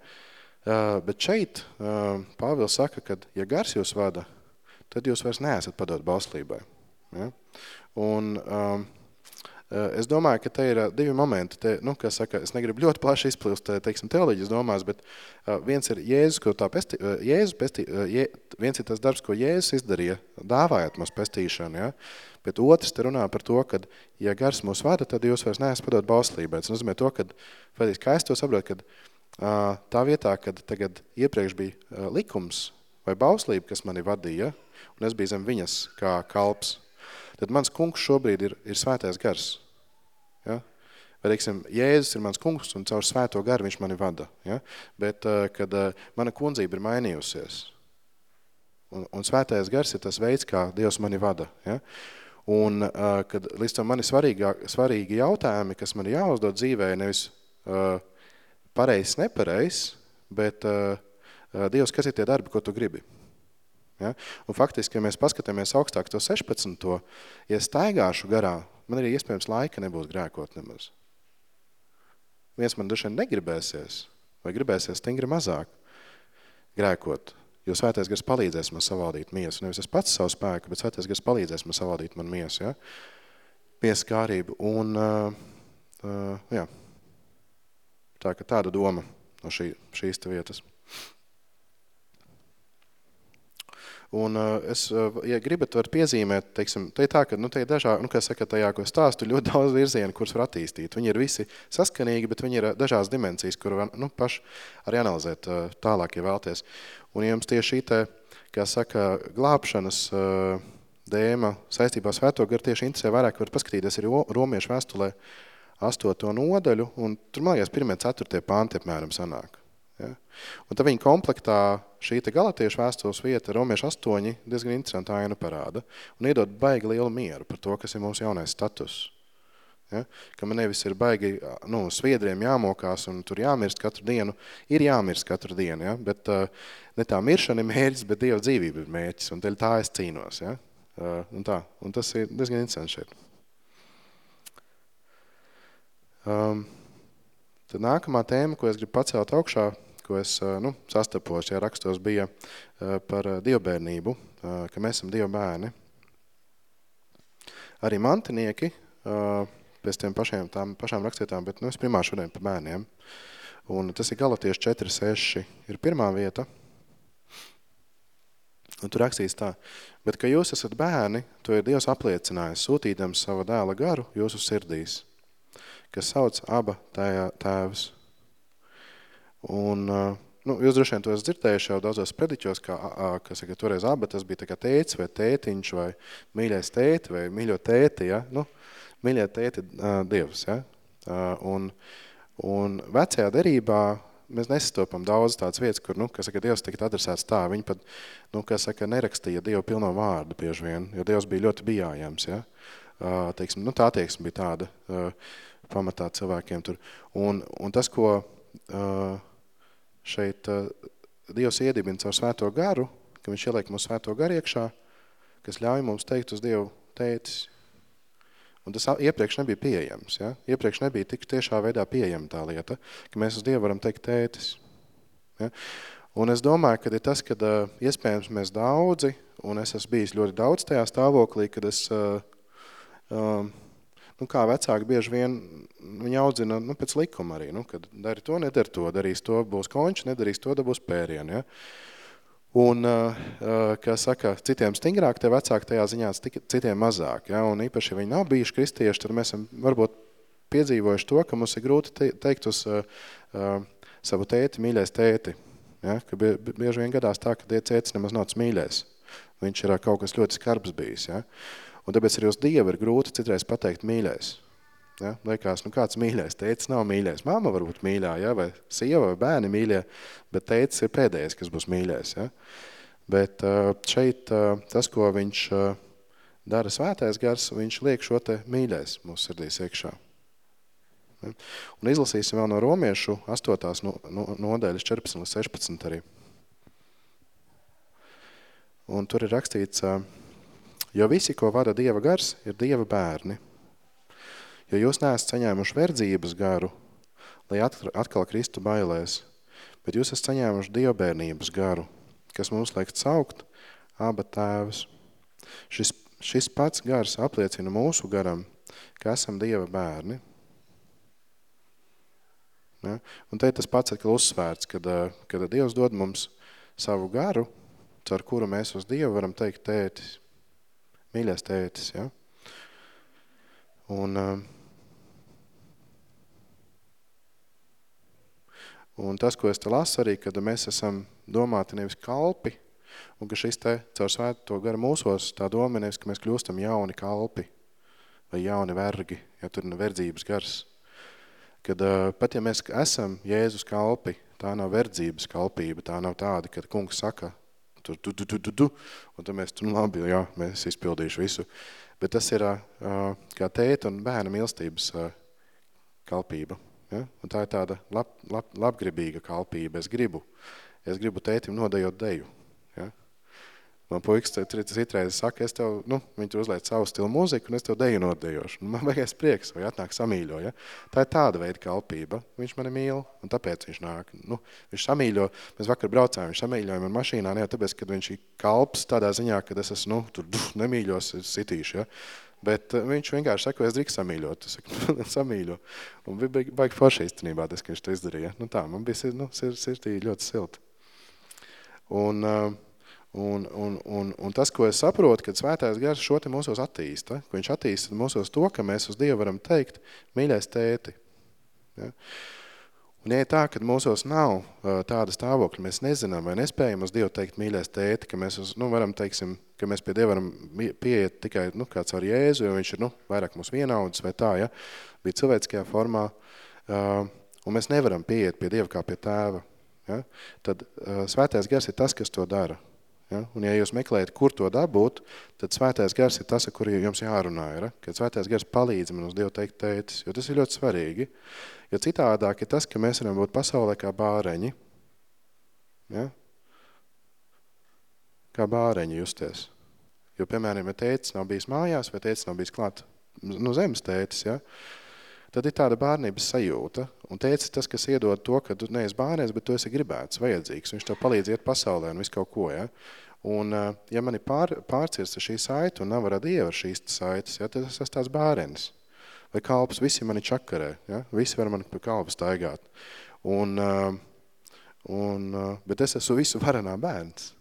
Bet šeit Pāvils saka, ka ja gars jūs vada, tad jūs vairs neesat padot bauslībai. Ja? Un, um, Eh, es domāju, ka te ir eh, divi momenti. Te, nu, kā saka, es negribu ļoti plaši izplilst eh, teiksim, teoloģijas domās, bet viens ir Jēzus, ko tā pesti, Jēzus pesti, je, viens ir tas darbs, ko Jēzus izdarīja, dāvājot mums pestīšanu. Ja? Bet otrs te runā par to, ka, ja gars mūs vada, tad jūs vairs neesat padot bauslībai. Tas nozīmē to, ka, kā es to saprotu, ka tā vietā, kad tagad iepriekš bija likums vai bauslība, kas mani vadīja, un es biju zem viņas kā kalps, tad mans kungs šobrīd ir, ir svētais gars. Ja? Vai, teiksim, Jēzus ir mans kungs un caur svēto garu viņš mani vada. Ja? Bet, kad mana kundzība ir mainījusies, un, un svētais gars ir tas veids, kā Dievs mani vada. Ja? Un, uh, kad līdz tam mani svarīgā, svarīgi jautājumi, kas man jāuzdod dzīvē, nevis uh, pareizs, nepareizs, bet uh, Dievs, kas ir tie darbi, ko tu gribi? Ja? Un faktiski, ja mēs paskatāmies augstāk to 16. Ja staigāšu garā, man arī iespējams laika nebūs grēkot nemaz. Viens man dažiem negribēsies, vai gribēsies stingri mazāk grēkot, jo svētais gars palīdzēs man savaldīt miesu. Nevis es pats savu spēku, bet svētais gars palīdzēs man savaldīt man miesu. Ja? Miesu kārību. Un, uh, uh, jā. Tā, ka tāda doma no šī, šīs vietas. Un uh, es, uh, ja gribat, var piezīmēt, teiksim, te ir tā, ka, nu, te ir dažā, nu, kā saka, tajā, ko stāstu, ļoti daudz virzienu, kurus var attīstīt. Viņi ir visi saskanīgi, bet viņi ir uh, dažās dimensijas, kur nu, paši arī analizēt tālāk, ja vēlties. Un jums tieši šī te, kā saka, glābšanas dēma saistībā svēto garu tieši interesē vairāk, var paskatīties arī romiešu vēstulē astoto nodaļu, un tur, man liekas, pirmie ceturtie panti apmēram sanāk. Ja? Un tad viņa komplektā šī te galatiešu vēstules vieta, Romiešu 8, diezgan interesanta aina parāda un iedod baigi lielu mieru par to, kas ir mūsu jaunais status. Ja? Ka man nevis ir baigi nu, sviedriem jāmokās un tur jāmirst katru dienu, ir jāmirst katru dienu, ja? bet uh, ne tā miršana ir mērķis, bet Dieva dzīvība ir mērķis, un tā es cīnos. Ja? Uh, un, tā. un tas ir diezgan interesanti šeit. Um, tad nākamā tēma, ko es gribu pacelt augšā, ko es nu, sastapos, ja rakstos bija par dievbērnību, ka mēs esam Dieva bērni. Arī mantinieki, pēc tiem pašiem, tām pašām rakstietām, bet nu, es primā šodien par bērniem. Un tas ir Galatieši 4.6, ir pirmā vieta. Un tur rakstīts tā, bet ka jūs esat bērni, to ir Dievs apliecinājis, sūtīdams savu dēla garu jūsu sirdīs, kas sauc aba tēvs. Un, nu, jūs droši vien to esat dzirdējuši jau daudzos prediķos, kā, kas saka, toreiz abi tas bija tā kā tēts vai tētiņš vai mīļais tēti vai mīļo tēti, ja? nu, mīļie tēti Dievs. Ja? Un, un vecajā derībā mēs nesastopam daudz tādas vietas, kur, nu, kas saka, Dievs tikt adresēts tā. Viņi pat, nu, kas saka, nerakstīja Dievu pilno vārdu bieži vien, jo Dievs bija ļoti bijājams, ja. Uh, teiksim, nu, tā attieksme bija tāda uh, pamatā cilvēkiem tur. Un, un tas, ko uh, šeit uh, Dievs iedibina caur svēto garu, ka viņš ieliek mūsu svēto garu iekšā, kas ļauj mums teikt uz Dievu tētis. Un tas iepriekš nebija pieejams. Ja? Iepriekš nebija tik tiešā veidā pieejama tā lieta, ka mēs uz Dievu varam teikt tētis. Ja? Un es domāju, ka ir tas, ka uh, iespējams mēs daudzi, un es esmu bijis ļoti daudz tajā stāvoklī, kad es uh, uh, nu, kā vecāki bieži vien viņi audzina nu, pēc likuma arī, nu, kad dari to, nedari to, darīs to, būs konč, nedarīs to, dabūs pērienu. Ja? Un, kā saka, citiem stingrāk, tie vecāki tajā ziņā, citiem mazāk. Ja? Un īpaši, ja viņi nav bijuši kristieši, tad mēs esam varbūt piedzīvojuši to, ka mums ir grūti teikt uz uh, uh, savu tēti, mīļais tēti. Ja? Ka bieži vien gadās tā, ka tie cētis nemaz nav tas mīļais. Viņš ir kaut kas ļoti skarbs bijis. Ja? Un tāpēc arī uz Dievu ir grūti citreiz pateikt mīļais. Ja? Liekas, nu kāds mīļais, tētis nav mīļais. Māma varbūt mīļā, ja? vai sieva vai bērni mīļie, bet tētis ir pēdējais, kas būs mīļais. Ja? Bet šeit tas, ko viņš dara svētais gars, viņš liek šo te mīļais mūsu sirdīs iekšā. Un izlasīsim vēl no romiešu 8. nodaļas 14 līdz 16 arī. Un tur ir rakstīts, Jo visi, ko vada Dieva gars, ir Dieva bērni. Jo jūs neesat saņēmuši verdzības garu, lai atkal kristu bailēs, bet jūs esat saņēmuši Dieva bērnības garu, kas mums liek caukt aba tēvs. Šis, šis pats gars apliecina mūsu garam, ka esam Dieva bērni. Ja? Un te tas pats atkal uzsvērts, kad, kad Dievs dod mums savu garu, caur kuru mēs uz Dievu varam teikt tētis, mīļais tētis. Ja? Un, un tas, ko es te lasu arī, kad mēs esam domāti nevis kalpi, un ka šis te caur svēto garu mūsos, tā doma nevis, ka mēs kļūstam jauni kalpi vai jauni vergi, ja tur ir verdzības gars. Kad pat ja mēs esam Jēzus kalpi, tā nav verdzības kalpība, tā nav tāda, kad kungs saka, tur, tu, tu, tu, tu, tu, un tad mēs, nu labi, jā, mēs izpildīšu visu. Bet tas ir kā tēta un bērna mīlestības kalpība. Ja? Un tā ir tāda lab, lab, labgribīga kalpība. Es gribu, es gribu tētim nodejot deju. Man puikas citreiz saka, es tev, nu, viņi tur uzliek savu stilu mūziku, un es tev deju nodejošu. Un man [LAUGHS] vajag prieks, vai atnāk samīļo, ja? Tā ir tāda veida kalpība. Viņš mani mīl, un tāpēc viņš nāk. Nu, viņš samīļo, mēs vakar braucājām, viņš samīļoja man mašīnā, ne jau tāpēc, ka viņš ir kalps tādā ziņā, ka es esmu, nu, tur duf, nemīļos, sitīšu, ja? Bet uh, viņš vienkārši saka, es drīkst samīļot. Es saku, [LAUGHS] samīļo. Un bija baigi forši īstenībā tas, ka viņš to izdarīja. Nu tā, man bija nu, sirdī ļoti silti. Un, uh, Un, un, un, un tas, ko es saprotu, kad svētājs gars šo te mūsos attīsta, ka viņš attīsta mūsos to, ka mēs uz Dievu varam teikt, mīļais tēti. Ja? Un ja tā, kad mūsos nav tāda stāvokļa, mēs nezinām vai nespējam uz Dievu teikt mīļais tēti, ka mēs, uz, nu, varam, teiksim, ka mēs pie Dieva varam pieiet tikai nu, kāds ar Jēzu, jo viņš ir nu, vairāk mūs vienaudzis vai tā, ja? bija cilvēciskajā formā, uh, un mēs nevaram pieiet pie Dieva kā pie tēva. Ja? Tad uh, svētais gars ir tas, kas to dara. Ja? Un ja jūs meklējat, kur to dabūt, tad svētais gars ir tas, ar kuru jums jārunā. Ir, kad svētais gars palīdz man uz Dievu teikt tētis, jo tas ir ļoti svarīgi. Jo citādāk ir tas, ka mēs varam būt pasaulē kā bāreņi. Ja? Kā bāreņi justies. Jo, piemēram, ja tētis nav bijis mājās vai tētis nav bijis klāt nu, zemes tētis, ja? Tad ir tāda bārnības sajūta. Un teica tas, kas iedod to, ka tu neesi bērnies, bet tu esi gribēts, vajadzīgs. Viņš tev palīdz iet pasaulē un visu kaut ko. Ja? Un, eh, ja man ir pār, pārcirsta šī saita un nav Dievu ar šīs saites, ja, tad es esmu tās bērens. Vai kalps, visi mani čakarē, ja? visi var mani pa kalpu staigāt. Un, eh, un, eh, bet es esmu visu varenā bērns.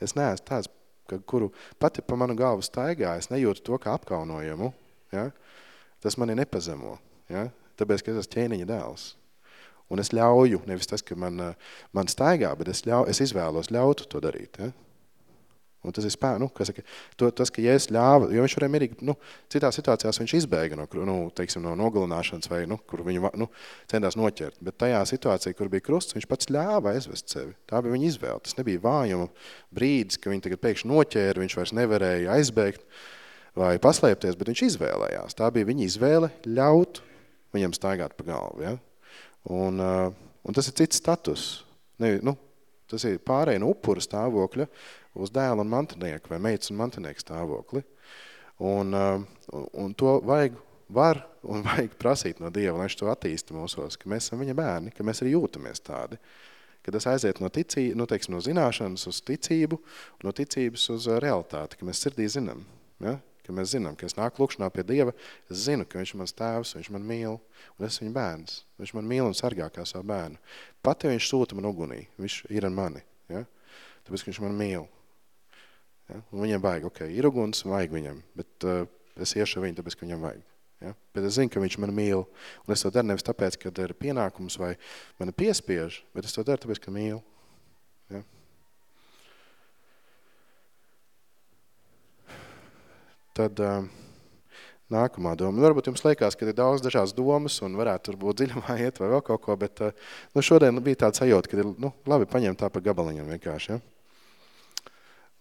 Es neesmu tāds, ka, kuru pati pa manu galvu staigā, es nejūtu to kā apkaunojumu. Ja? Tas mani nepazemo. Ja? Tāpēc, ka es esmu ķēniņa dēls. Un es ļauju, nevis tas, ka man, man staigā, bet es, ļauju, es izvēlos ļautu to darīt. Ja? Un tas ir spēk, nu, kas to, tas, ka Jēzus ļāva, jo viņš varēja mierīgi, nu, citās situācijās viņš izbēga no, nu, teiksim, no nogalināšanas vai, nu, kur viņu, nu, centās noķert. Bet tajā situācijā, kur bija krusts, viņš pats ļāva aizvest sevi. Tā bija viņa izvēle. Tas nebija vājuma brīdis, ka viņi tagad pēkšņi noķēra, viņš vairs nevarēja aizbēgt vai paslēpties, bet viņš izvēlējās. Tā bija viņa izvēle ļaut viņam staigāt pa galvu. Ja? Un, uh, un tas ir cits status. Ne, nu, tas ir pārēj no upura stāvokļa uz dēlu un mantinieku vai meitas un mantinieku stāvokli. Un, uh, un to vajag, var un [LAUGHS] vajag prasīt no Dieva, lai viņš to attīsta mūsos, ka mēs esam viņa bērni, ka mēs arī jūtamies tādi. Ka tas aiziet no, ticī, nu, teiksim, no zināšanas uz ticību, no ticības uz realitāti, ka mēs sirdī zinām. Ja? Ka mēs zinām, ka es nāku lūkšanā pie Dieva, es zinu, ka viņš ir mans tēvs, viņš man mīl, un es viņa bērns. Viņš man mīl un sargā kā savu bērnu. Pat ja viņš sūta man ugunī, viņš ir ar mani, ja? tāpēc, ka viņš man mīl. Ja? Un viņam vajag, ok, ir uguns, vajag viņam, bet uh, es iešu viņu, tāpēc, ka viņam vajag. Ja? Bet es zinu, ka viņš man mīl, un es to daru nevis tāpēc, ka ir pienākums vai mani piespiež, bet es to daru tāpēc, ka mīlu. Ja? Tad uh, nākamā doma. Nu, varbūt jums liekas, ka ir daudz dažādas domas un varētu turbūt dziļumā [LAUGHS] iet vai vēl kaut ko, bet uh, nu, šodien bija tāda sajūta, ka ir nu, labi paņemt tā pa gabaliņam vienkārši. Ja?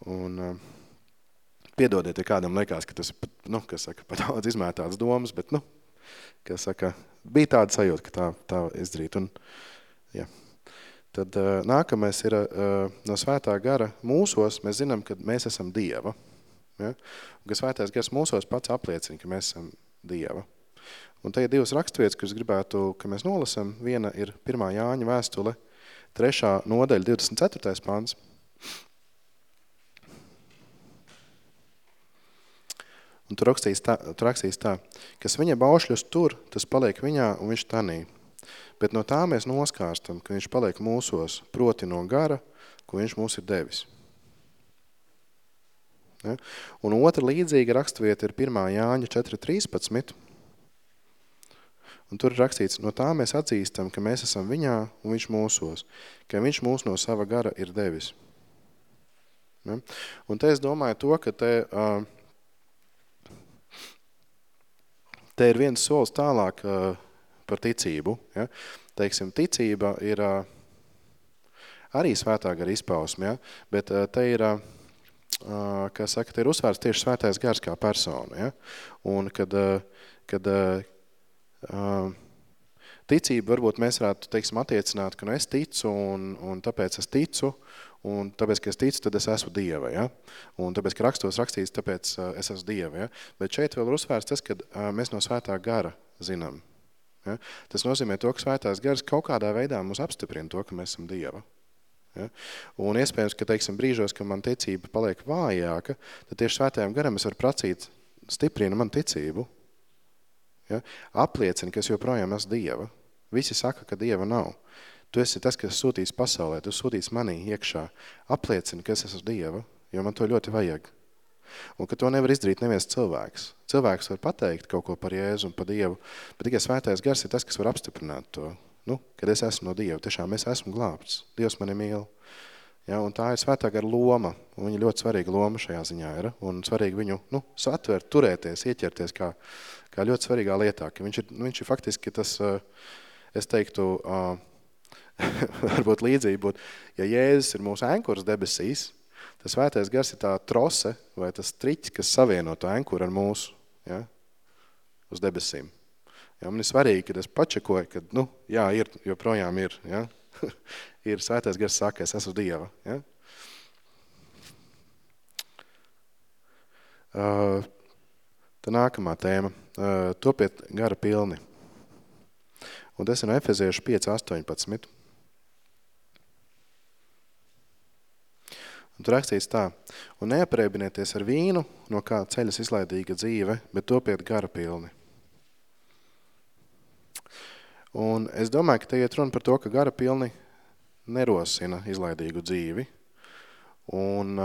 Un uh, piedodiet, ja kādam liekas, ka tas ir nu, kas saka, pa daudz izmētāts domas, bet nu, kas saka, bija tāda sajūta, ka tā, tā izdarīt. Un, ja. Tad nākamais ir no svētā gara mūsos, mēs zinām, ka mēs esam Dieva. Ja? Un, ka svētais gars mūsos pats apliecina, ka mēs esam Dieva. Un te ir divas raksturvietas, kuras gribētu, ka mēs nolasam. Viena ir 1. Jāņa vēstule, 3. nodaļa, 24. pants. Un tur rakstīs tā, tur rakstīs tā, kas viņa baušļus tur, tas paliek viņā un viņš tanī. Bet no tā mēs noskārstam, ka viņš paliek mūsos, proti no gara, ko viņš mūs ir devis. Ja? Un otra līdzīga rakstvieta ir 1. Jāņa 4.13. Un tur ir rakstīts, no tā mēs atzīstam, ka mēs esam viņā un viņš mūsos, ka viņš mūs no sava gara ir devis. Ja? Un te es domāju to, ka te, uh, te ir viens solis tālāk uh, par ticību. Ja? Teiksim, ticība ir uh, arī svētā gara izpausme, ja? bet uh, te ir, uh, kā saka, ir uzsvērts tieši svētais gars kā persona. Ja? Un kad, kad ticību varbūt mēs varētu, teiksim, attiecināt, ka nu es ticu un, un tāpēc es ticu, un tāpēc, ka es ticu, tad es esmu Dieva, ja? Un tāpēc, ka rakstos rakstīts, tāpēc es esmu Dieva, ja? Bet šeit vēl ir uzsvērts tas, ka mēs no svētā gara zinām. Ja? Tas nozīmē to, ka svētās garas kaut kādā veidā mums apstiprina to, ka mēs esam Dieva. Ja? Un iespējams, ka, teiksim, brīžos, ka man ticība paliek vājāka, tad tieši svētajām garam es varu pracīt, stiprina man ticību. Ja? Apliecina, ka es joprojām esmu Dieva. Visi saka, ka Dieva nav. Tu esi tas, kas sūtīs pasaulē, tu sūtīs manī iekšā. Apliecini, ka es esmu Dieva, jo man to ļoti vajag. Un ka to nevar izdarīt neviens cilvēks. Cilvēks var pateikt kaut ko par Jēzu un par Dievu, bet tikai svētais gars ir tas, kas var apstiprināt to. Nu, kad es esmu no Dieva, tiešām es esmu glābts. Dievs mani mīl. Ja, un tā ir svētā gara loma, un viņa ļoti svarīga loma šajā ziņā ir, un svarīgi viņu nu, satvert, turēties, ieķerties kā, kā ļoti svarīgā lietā, ka viņš ir, viņš ir faktiski tas, es teiktu, uh, [LAUGHS] varbūt līdzība būtu, ja Jēzus ir mūsu enkurs debesīs, tas svētais gars ir tā trose vai tas triķis, kas savieno to enkuru ar mūsu ja, uz debesīm. Ja, man ir svarīgi, kad es pačekoju, ka, nu, jā, ir, joprojām ir, ja, [LAUGHS] ir svētais gars saka, es esmu Dieva. Ja. Uh, tā nākamā tēma. Uh, topiet gara pilni. Un tas ir no Efeziešu 5, 18. Un tur rakstīts tā, un neaprēbinieties ar vīnu, no kā ceļas izlaidīga dzīve, bet topiet gara pilni. Un es domāju, ka te iet runa par to, ka gara pilni nerosina izlaidīgu dzīvi. Un,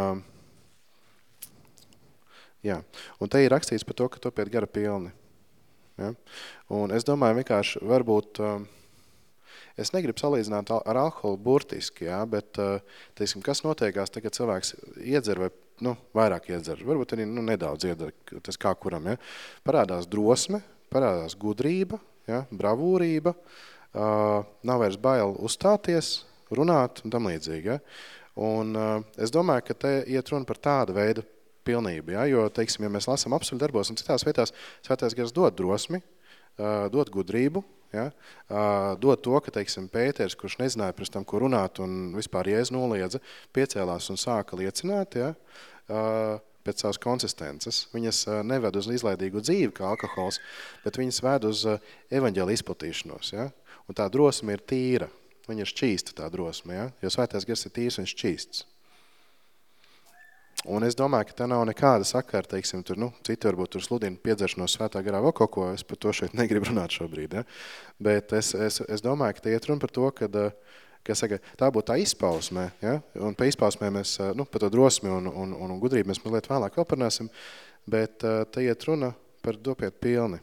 jā, un te ir rakstīts par to, ka topiet gara pilni. Ja? Un es domāju, vienkārši varbūt... Uh, Es negribu salīdzināt ar alkoholu burtiski, jā, bet, teiksim, kas notiekās, tagad cilvēks iedzer vai nu, vairāk iedzer, varbūt arī nu, nedaudz iedzer, tas kā kuram, ja. Parādās drosme, parādās gudrība, ja, bravūrība, uh, nav vairs bail uzstāties, runāt un tam līdzīgi. Ja. Un uh, es domāju, ka te iet runa par tādu veidu pilnību, ja, jo, teiksim, ja mēs lasām apsuļu darbos un citās vietās, svētais gars dod drosmi, uh, dod gudrību, Ja? Dod to, ka, teiksim, Pēters, kurš nezināja pirms tam, ko runāt un vispār jēz noliedza, piecēlās un sāka liecināt, ja? Pēc savas konsistences. Viņas neved uz izlaidīgu dzīvi kā alkohols, bet viņas ved uz evaņģēla izplatīšanos. Ja? Un tā drosme ir tīra. Viņa ir šķīsta tā drosme, ja? jo svētais gars ir tīrs un šķīsts. Un es domāju, ka tā nav nekāda sakara, teiksim, tur, nu, citi varbūt tur sludina piedzeršanos svētā garā kaut ko, es par to šeit [LAUGHS] negribu runāt šobrīd, ja? bet es, es, es domāju, ka te iet runa par to, ka, ka saka, tā būtu tā izpausmē, ja? un pa izpausmē mēs, nu, par to drosmi un, un, un gudrību mēs mazliet vēlāk vēl parunāsim, bet te iet runa par dopiet pilni.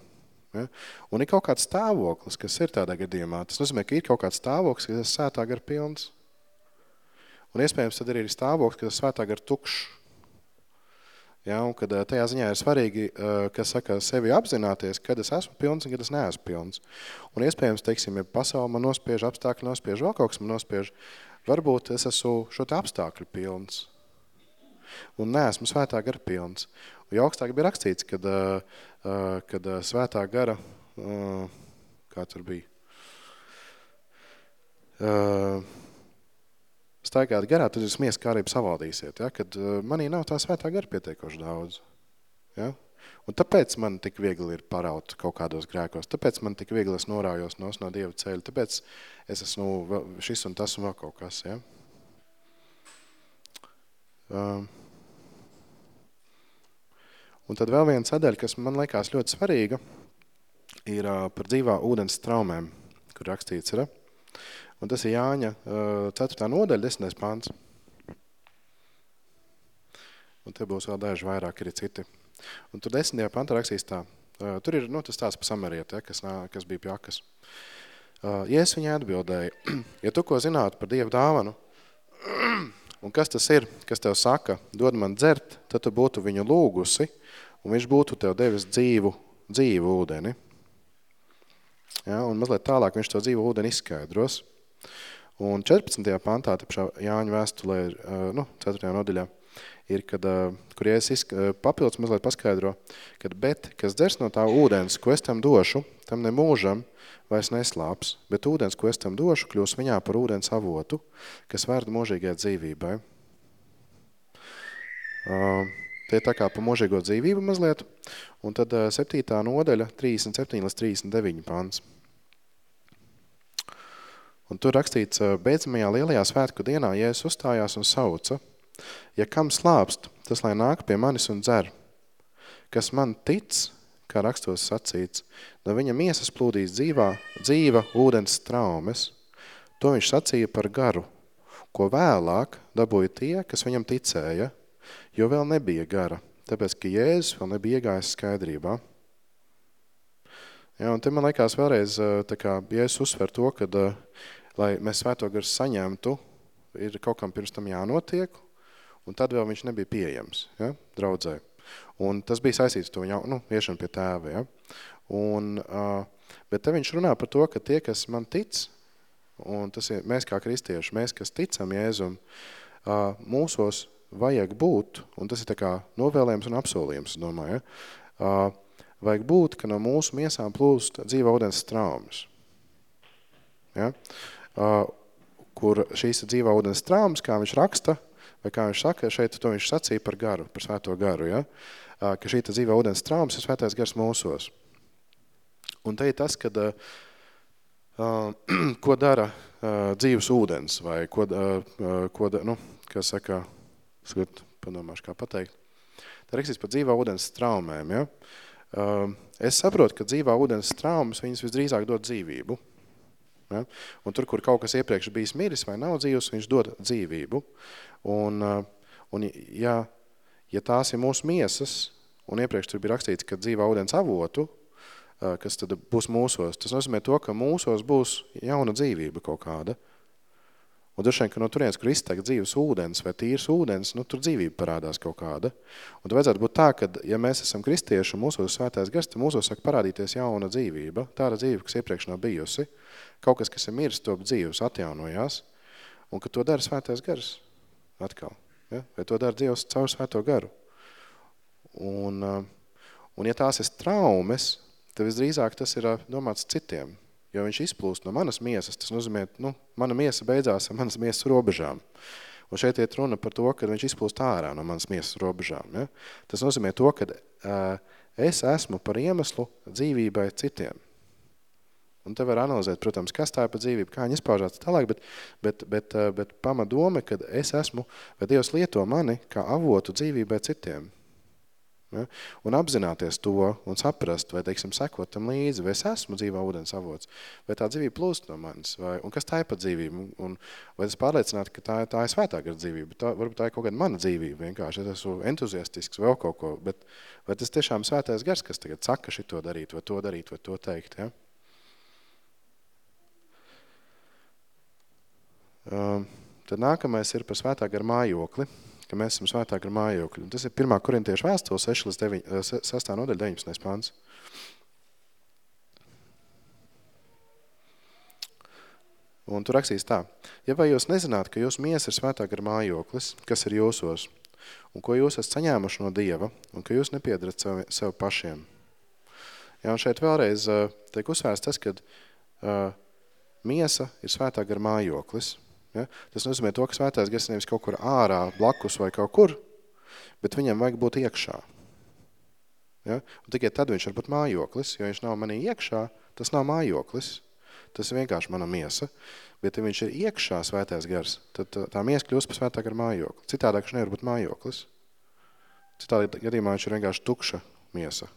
Ja? Un ir kaut kāds stāvoklis, kas ir tādā gadījumā. Tas nozīmē, ka ir kaut kāds stāvoklis, kas ir svētā gar pilns. Un iespējams tad arī ir stāvoklis, kas ir svētā gar tukšs. Ja, un kad tajā ziņā ir svarīgi, kas saka, sevi apzināties, kad es esmu pilns un kad es neesmu pilns. Un iespējams, teiksim, ja pasauli man nospiež, apstākļi nospiež, vēl kaut kas man nospiež, varbūt es esmu šo te apstākļu pilns. Un neesmu svētā gara pilns. Un jau augstāk bija rakstīts, kad, kad svētā gara, kā tur bija, staigāt garā, tad jūs mieskārību savaldīsiet, ja? kad uh, manī nav tā svētā gara pietiekoši daudz. Ja? Un tāpēc man tik viegli ir paraut kaut kādos grēkos, tāpēc man tik viegli es norājos nos no Dieva ceļa, tāpēc es esmu šis un tas un vēl kaut kas. Ja? Um, Un tad vēl viena sadaļa, kas man liekas ļoti svarīga, ir uh, par dzīvā ūdens traumēm, kur rakstīts ir. Un tas ir Jāņa uh, 4. nodaļa, 10. pāns. Un te būs vēl daži vairāk arī citi. Un tur 10. pantā rakstīs tā. Tur ir nu, tas tāds pa samarieti, ja, kas, kas bija pie akas. Jēzus viņai atbildēja, [CLEARS THROAT] ja tu ko zinātu par Dievu dāvanu, [CLEARS THROAT] un kas tas ir, kas tev saka, dod man dzert, tad tu būtu viņu lūgusi, un viņš būtu tev devis dzīvu, dzīvu ūdeni. Ja, un mazliet tālāk viņš to dzīvu ūdeni izskaidros. Un 14. pantā, tapšā Jāņa vēstulē, ir, nu, 4. nodaļā, ir, kad, kur Jēzus papildus mazliet paskaidro, kad bet, kas dzers no tā ūdens, ko es tam došu, tam ne mūžam vairs neslāps, bet ūdens, ko es tam došu, kļūs viņā par ūdens avotu, kas vērda mūžīgai dzīvībai. Uh, Tie tā kā pa mūžīgo dzīvību mazliet. Un tad 7. nodaļa, 37 līdz 39 pants. Un tur rakstīts, beidzamajā lielajā svētku dienā Jēzus uzstājās un sauca, ja kam slāpst, tas lai nāk pie manis un dzer. Kas man tic, kā rakstos sacīts, no viņa miesas plūdīs dzīvā, dzīva ūdens traumes. To viņš sacīja par garu, ko vēlāk dabūja tie, kas viņam ticēja, jo vēl nebija gara, tāpēc, ka Jēzus vēl nebija iegājis skaidrībā. Ja, un te man liekas vēlreiz, tā kā Jēzus uzsver to, ka, lai mēs svēto garu saņemtu, ir kaut kam pirms tam jānotiek, un tad vēl viņš nebija pieejams, ja, draudzē. Un tas bija saistīts to viņa, nu, iešanu pie tēva, ja. Un, bet te viņš runā par to, ka tie, kas man tic, un tas ir mēs kā kristieši, mēs, kas ticam Jēzum, mūsos vajag būt, un tas ir tā kā novēlējums un apsolījums, domāju, ja, vajag būt, ka no mūsu miesām plūst dzīva ūdens traumas. Ja? Kur šīs dzīvā ūdens traumas, kā viņš raksta, vai kā viņš saka, šeit to viņš sacīja par garu, par svēto garu, ja? ka šī dzīvā ūdens traumas ir svētais gars mūsos. Un te ir tas, kad, uh, [CLEARS THROAT] ko dara uh, dzīves ūdens, vai ko, uh, ko nu, kas saka, Skat, padomāšu, kā pateikt. Tā rakstīts par dzīvā ūdens traumēm. Ja? Um, es saprotu, ka dzīvā ūdens traumas viņas visdrīzāk dod dzīvību. Ja? Un tur, kur kaut kas iepriekš bijis miris vai nav dzīvs, viņš dod dzīvību. Un, uh, un ja, ja tās ir mūsu miesas, un iepriekš tur bija rakstīts, ka dzīvā ūdens avotu, uh, kas tad būs mūsos, tas nozīmē to, ka mūsos būs jauna dzīvība kaut kāda. Un droši vien, ka no turienes, kur iztek dzīves ūdens vai tīrs ūdens, nu, tur dzīvība parādās kaut kāda. Un tad vajadzētu būt tā, ka, ja mēs esam kristieši un mūsos svētais gars, tad mūsos sāk parādīties jauna dzīvība, tāda dzīve, kas iepriekš nav bijusi. Kaut kas, kas ir mirs, top dzīves, atjaunojās. Un ka to dara svētais gars atkal. Ja? Vai to dara Dievs caur svēto garu. Un, un ja tās ir traumes, tad visdrīzāk tas ir domāts citiem jo viņš izplūst no manas miesas, tas nozīmē, nu, mana miesa beidzās ar manas miesas robežām. Un šeit iet runa par to, ka viņš izplūst ārā no manas miesas robežām. Ja? Tas nozīmē to, ka uh, es esmu par iemeslu dzīvībai citiem. Un te var analizēt, protams, kas tā ir pa dzīvību, kā viņi izpaužās tālāk, bet, bet, bet, bet pamatdoma, ka es esmu, vai Dievs lieto mani kā avotu dzīvībai citiem. Ja? Un apzināties to un saprast, vai, teiksim, sekot tam līdzi, vai es esmu dzīvā ūdens avots, vai tā dzīvība plūst no manis, vai, un kas tā ir pa dzīvību, un vai es pārliecināti, ka tā, tā ir svētā gara dzīvība, tā, varbūt tā ir kaut kāda mana dzīvība vienkārši, es esmu entuziastisks vēl kaut ko, bet vai tas tiešām svētais gars, kas tagad saka šito darīt, vai to darīt, vai to teikt, ja? Um, tad nākamais ir par svētā gara mājokli ka mēs esam svētāk ar mājokļu. Un tas ir 1. korintiešu vēstule 6 līdz 9, 6. nodaļa 19. pāns. Un tur rakstīs tā, ja vai jūs nezināt, ka jūsu miesa ir svētāk ar mājoklis, kas ir jūsos, un ko jūs esat saņēmuši no Dieva, un ka jūs nepiedarat sev, sev pašiem. Ja, un šeit vēlreiz uh, tiek uzsvērts tas, ka uh, miesa ir svētāk ar mājoklis, Ja? Tas nozīmē to, ka svētais gars nevis kaut kur ārā, blakus vai kaut kur, bet viņam vajag būt iekšā. Ja? Un tikai tad viņš var būt mājoklis, jo viņš nav manī iekšā, tas nav mājoklis. Tas ir vienkārši mana miesa. Bet, ja viņš ir iekšā svētais gars, tad tā miesa kļūst par svētāk ar mājokli. Citādāk viņš nevar būt mājoklis. Citādi gadījumā viņš ir vienkārši tukša miesa.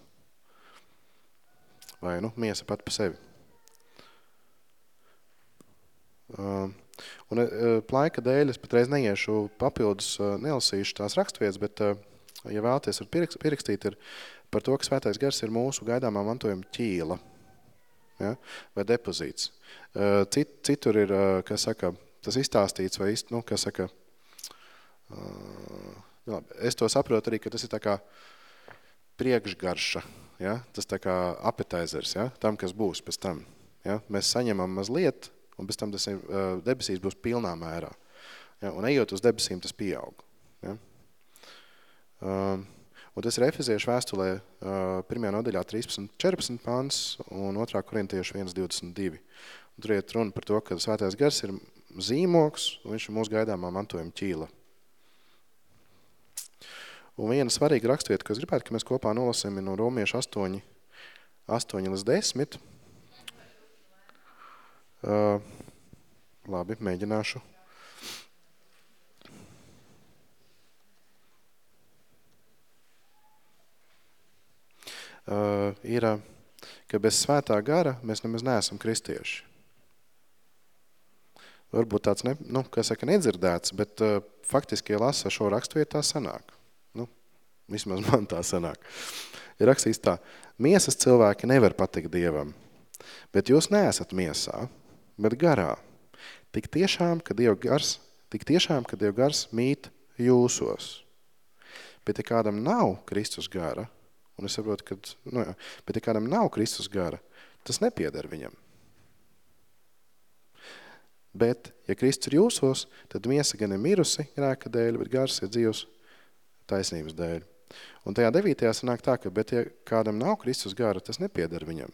Vai, nu, miesa pat pa sevi. Uh, un uh, laika dēļ es patreiz neiešu papildus, uh, nelasīšu tās rakstvietas, bet, ja vēlaties var pierakstīt, ir par to, ka svētais gars ir mūsu gaidāmā mantojuma ķīla ja? vai depozīts. Cit, citur ir, kas saka, tas izstāstīts vai, nu, kas saka, labi, es to saprotu arī, ka tas ir tā kā priekšgarša, ja? tas tā kā appetizers, ja? tam, kas būs pēc tam. Ja? Mēs saņemam mazliet, un pēc tam tas ir, debesīs būs pilnā mērā. Ja? Un ejot uz debesīm, tas pieaug. Ja? Um, un tas ir Efeziešu vēstulē uh, pirmajā nodaļā 13.14 pants un 2. korintiešu 1.22. Un tur iet runa par to, ka svētais gars ir zīmoks, un viņš ir mūsu gaidāmā mantojuma ķīla. Un viena svarīga rakstvieta, kas gribētu, ka mēs kopā nolasām, ir no Romiešu 8, 8 līdz 10. Uh, labi, mēģināšu. Uh, ir, ka bez svētā gara mēs nemaz neesam kristieši. Varbūt tāds, ne, nu, kā saka, nedzirdēts, bet uh, faktiski, ja lasa šo rakstvietu, tā sanāk. Nu, vismaz man tā sanāk. Ir rakstīts tā, miesas cilvēki nevar patikt Dievam, bet jūs neesat miesā, bet garā. Tik tiešām, ka Dieva gars, tik tiešām, ka Dieva gars mīt jūsos. Bet ja kādam nav Kristus gara, un es saprotu, ka, nu jā, bet ja kādam nav Kristus gara, tas nepieder viņam. Bet, ja Kristus ir jūsos, tad miesa gan ir mirusi grēka dēļ, bet gars ir dzīvs taisnības dēļ. Un tajā devītajā sanāk tā, ka, bet ja kādam nav Kristus gara, tas nepieder viņam.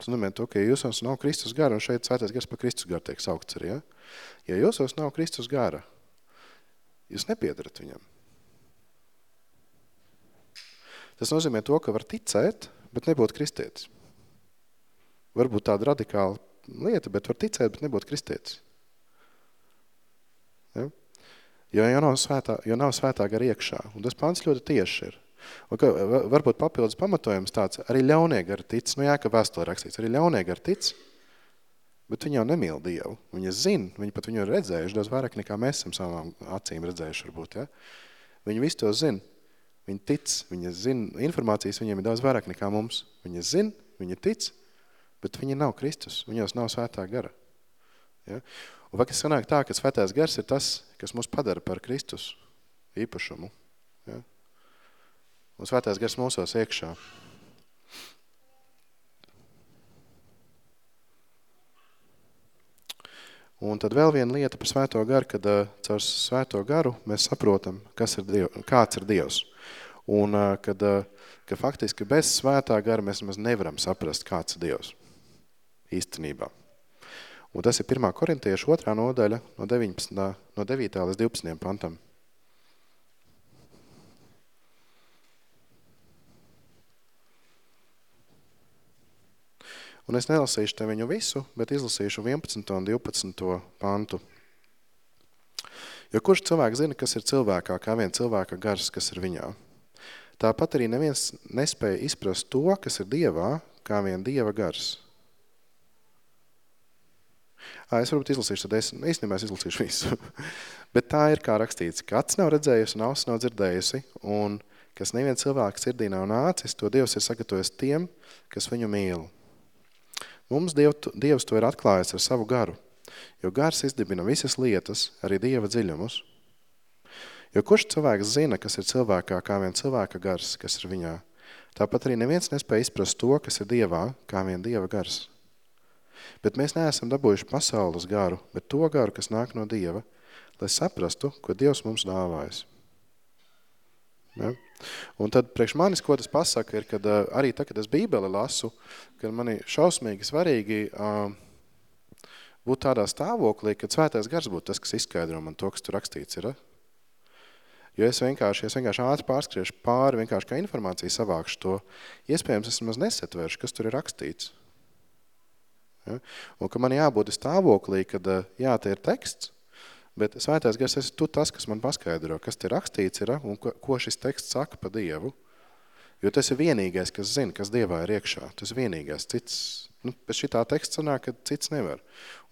Tas nozīmē to, ka ja jūsos nav Kristus gara, un šeit svētais gars pa Kristus garu tiek saukts arī, ja? Ja jūsos nav Kristus gara, jūs nepiedarat viņam. Tas nozīmē to, ka var ticēt, bet nebūt kristietis. Varbūt tāda radikāla lieta, bet var ticēt, bet nebūt kristietis. Ja? Jo, jo, nav svētā, jo nav svētā gara iekšā. Un tas pants ļoti tieši ir. Un, ka, varbūt papildus pamatojums tāds, arī ļaunie gari tic, nu jā, ka vēstulē rakstīts, arī ļaunie gari tic, bet viņi jau nemīl Dievu. Viņi zina, viņi pat viņu ir redzējuši daudz vairāk nekā mēs esam savām acīm redzējuši varbūt, ja? Viņi visu to zina. Viņi tic, viņi zina, informācijas viņiem ir daudz vairāk nekā mums. Viņi zina, viņi tic, bet viņi nav Kristus, viņos nav svētā gara. Ja? Un vai kas sanāk tā, ka svētās gars ir tas, kas mūs padara par Kristus īpašumu. Ja? Un svētās gars mūsos iekšā. Un tad vēl viena lieta par svēto garu, kad uh, caur svēto garu mēs saprotam, kas ir Diev, kāds ir Dievs. Un uh, kad, uh, ka faktiski bez svētā gara mēs nevaram saprast, kāds ir Dievs īstenībā. Un tas ir 1. korintiešu otrā nodaļa no, 19, no 9. līdz 12. pantam. Un es nelasīšu te viņu visu, bet izlasīšu 11. un 12. pantu. Jo kurš cilvēks zina, kas ir cilvēkā, kā vien cilvēka gars, kas ir viņā? Tāpat arī neviens nespēja izprast to, kas ir Dievā, kā vien Dieva gars. Ā, es varbūt izlasīšu, tad es īstenībā es izlasīšu visu. [LAUGHS] Bet tā ir kā rakstīts, ka acis nav redzējusi un auss nav dzirdējusi, un kas neviens cilvēks sirdī nav nācis, to Dievs ir sagatavojis tiem, kas viņu mīl. Mums Diev, Dievs to ir atklājis ar savu garu, jo gars izdibina visas lietas, arī Dieva dziļumus. Jo kurš cilvēks zina, kas ir cilvēkā, kā vien cilvēka gars, kas ir viņā? Tāpat arī neviens nespēja izprast to, kas ir Dievā, kā vien Dieva gars. Bet mēs neesam dabūjuši pasaules garu, bet to garu, kas nāk no Dieva, lai saprastu, ko Dievs mums dāvājas. Ja? Un tad priekš manis, ko tas pasaka, ir, kad uh, arī tā, kad es bībeli lasu, kad man ir šausmīgi svarīgi uh, būt tādā stāvoklī, kad svētais gars būtu tas, kas izskaidro man to, kas tur rakstīts ir. Jo es vienkārši, es vienkārši ātri pārskriešu pāri, vienkārši kā informāciju savākšu to, iespējams, es maz nesatvēršu, kas tur ir rakstīts. Ja? Un ka man jābūt stāvoklī, kad, jā, te ir teksts, Bet svētais gars, esi tu tas, kas man paskaidro, kas te rakstīts ir un ko, šis teksts saka pa Dievu. Jo tas ir vienīgais, kas zina, kas Dievā ir iekšā. Tas ir vienīgais, cits, nu, pēc šitā teksta sanāk, ka cits nevar.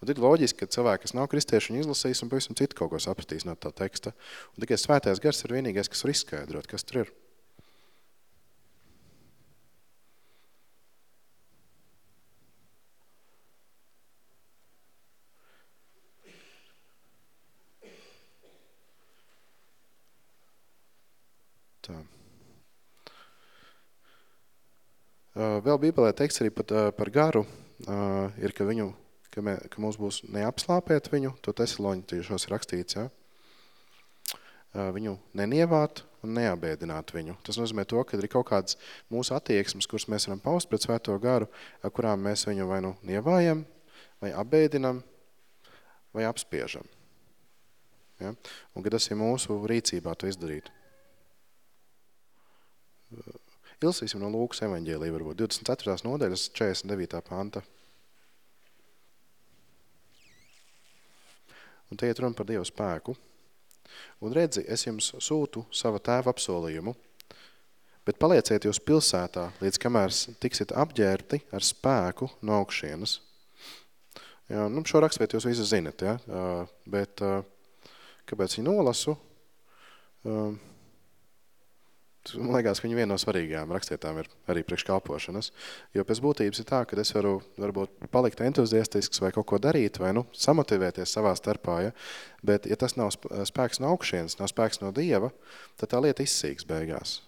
Un tad loģiski, ka cilvēki, kas nav kristieši, viņi izlasīs un pavisam citu kaut ko sapratīs no tā teksta. Un tikai svētais gars ir vienīgais, kas var izskaidrot, kas tur ir. Tā. Vēl bībelē teiks arī pat, par garu, ir, ka, viņu, ka, mē, ka mums būs neapslāpēt viņu, to Tesaloņi tiešos rakstīts, ja? viņu nenievāt un neabēdināt viņu. Tas nozīmē to, ka ir kaut kādas mūsu attieksmes, kuras mēs varam paust pret svēto garu, ar kurām mēs viņu vai nu nievājam, vai abēdinam, vai apspiežam. Ja? Un ka tas ir mūsu rīcībā to izdarīt. Ilsīsim no Lūkas evaņģēlī varbūt 24. nodaļas 49. panta. Un te iet runa par Dievu spēku. Un redzi, es jums sūtu sava tēva apsolījumu, bet palieciet jūs pilsētā, līdz kamēr tiksit apģērbti ar spēku no augšienas. Jā, nu, šo rakstviet jūs visi zinat, ja? bet kāpēc viņu nolasu? Man liekas, ka viņa viena no svarīgajām rakstietām ir arī priekš kalpošanas. Jo pēc būtības ir tā, ka es varu varbūt palikt entuziastisks vai kaut ko darīt, vai nu, samotivēties savā starpā, ja? bet ja tas nav spēks no augšienes, nav spēks no Dieva, tad tā lieta izsīks beigās.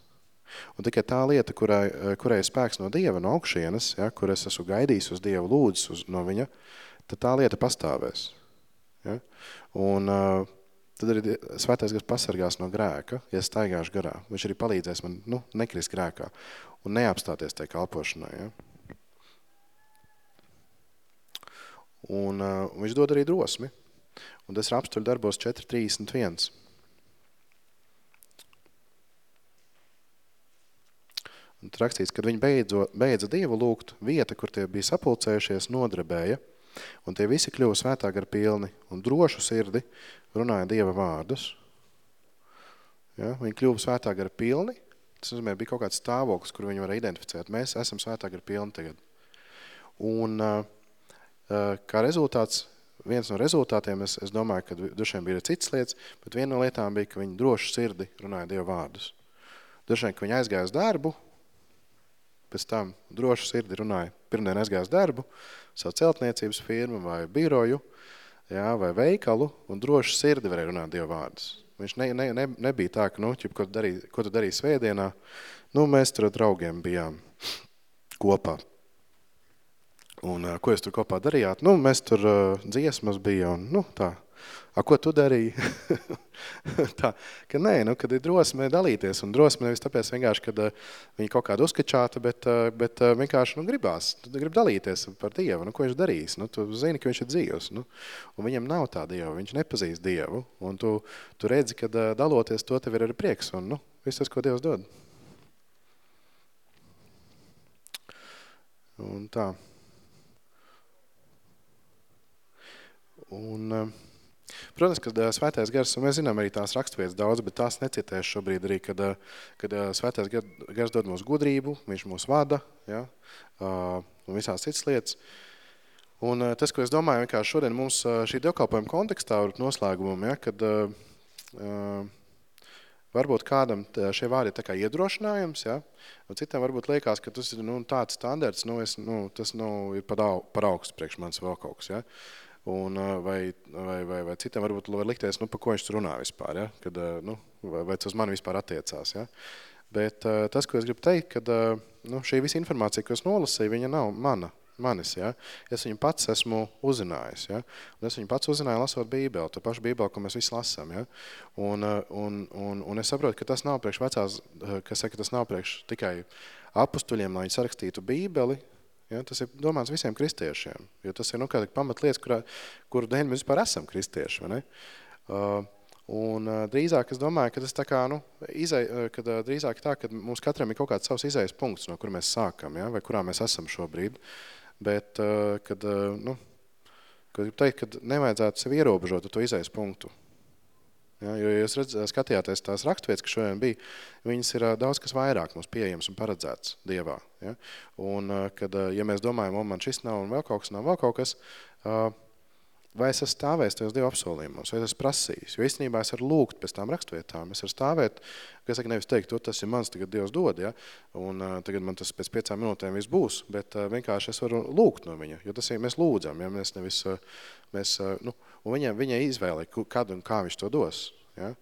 Un tikai tā lieta, kurai, kurai ir spēks no Dieva, no augšienes, ja, kur es esmu gaidījis uz Dievu lūdzis uz, no viņa, tad tā lieta pastāvēs. Ja? Un, uh, tad arī svētais gars pasargās no grēka, ja staigāšu garā. Viņš arī palīdzēs man nu, nekrist grēkā un neapstāties tai kalpošanai. Ja? Un uh, viņš dod arī drosmi. Un tas ir apstuļu darbos 4.31. Un rakstīts, kad viņi beidzo, beidza Dievu lūgt, vieta, kur tie bija sapulcējušies, nodrebēja, un tie visi kļuva svētā gar pilni un drošu sirdi runāja Dieva vārdus. Ja? Viņi kļuva svētā gara pilni. Tas nozīmē, bija kaut kāds stāvoklis, kur viņi var identificēt. Mēs esam svētā gara pilni tagad. Un kā rezultāts, viens no rezultātiem, es, es domāju, ka dušiem bija citas lietas, bet viena no lietām bija, ka viņi droši sirdi runāja Dieva vārdus. Dušiem, ka viņi aizgāja uz darbu, pēc tam droši sirdi runāja, pirmdien aizgāja uz darbu, savu celtniecības firmu vai biroju, jā, vai veikalu, un droši sirdi varēja runāt Dieva vārdus. Viņš ne, ne, ne, nebija tā, ka, nu, ķip, ko, tu darīji, ko tu darīji svētdienā, nu, mēs tur draugiem bijām kopā. Un ko jūs tur kopā darījāt? Nu, mēs tur uh, dziesmas bija un, nu, tā, A, ko tu darīji? [LAUGHS] tā, ka nē, nu, kad ir drosme dalīties, un drosme nevis tāpēc vienkārši, kad uh, viņi kaut kāda uzkačāta, bet, uh, bet uh, vienkārši nu, gribās, tu grib dalīties par Dievu, nu, ko viņš darīs, nu, tu zini, ka viņš ir dzīvs, nu, un viņam nav tā Dieva, viņš nepazīst Dievu, un tu, tu redzi, kad daloties, to tev ir arī prieks, un, nu, viss tas, ko Dievs dod. Un tā. Un, uh, Protams, uh, svētais gars, un mēs zinām arī tās rakstvietas daudz, bet tās necitēšu šobrīd arī, kad, kad svētais gars dod mums gudrību, viņš mūs vada, ja, un visās citas lietas. Un tas, ko es domāju, vienkārši šodien mums šī dievkalpojuma kontekstā var noslēgumam, ja, kad varbūt kādam šie vārdi ir tā kā iedrošinājums, ja, un citam varbūt liekas, ka tas ir nu, tāds standarts, nu, es, nu, tas nu, ir par augstu priekš manis vēl kaut kas, ja. Un, vai, vai, vai, vai citiem varbūt var likties, nu, pa ko viņš runā vispār, ja? Kad, nu, vai, vai tas uz mani vispār attiecās. Ja? Bet tas, ko es gribu teikt, kad nu, šī visa informācija, ko es nolasīju, viņa nav mana, manis. Ja? Es viņu pats esmu uzzinājis. Ja? Un es viņu pats uzzināju lasot Bībeli, to pašu Bībeli, ko mēs visi lasām. Ja? Un, un, un, un es saprotu, ka tas nav priekš vecās, kas saka, tas nav priekš tikai apustuļiem, lai viņi sarakstītu Bībeli, Ja, tas ir domāts visiem kristiešiem, jo tas ir nu, pamatlietas, kurā, kuru dēļ mēs vispār esam kristieši. Vai ne? Uh, un uh, drīzāk es domāju, ka tas tā kā, nu, izai, uh, kad, uh, drīzāk tā, ka mums katram ir kaut kāds savs izējas punkts, no kur mēs sākam, ja, vai kurā mēs esam šobrīd. Bet, kad, nu, kad teikt, ka nevajadzētu sevi ierobežot to izējas punktu. Ja, jo, jūs redz, skatījāties tās rakstvietas, kas šodien bija, viņas ir daudz kas vairāk mums pieejams un paredzēts Dievā. Ja? Un, kad, ja mēs domājam, o, man šis nav un vēl kaut kas nav, vēl kaut kas, vai es esmu stāvējis tajos Dieva apsolījumos, vai es esmu prasījis. Jo īstenībā es varu lūgt pēc tām rakstvietām. Es varu stāvēt, kas saka, nevis teikt, to tas ir mans, tagad Dievs dod, ja? un tagad man tas pēc piecām minūtēm viss būs, bet vienkārši es varu lūgt no viņa, jo tas ir, mēs lūdzam, ja? mēs nevis, mēs, nu, un viņa, viņa izvēle, kad un kā viņš to dos. Ja?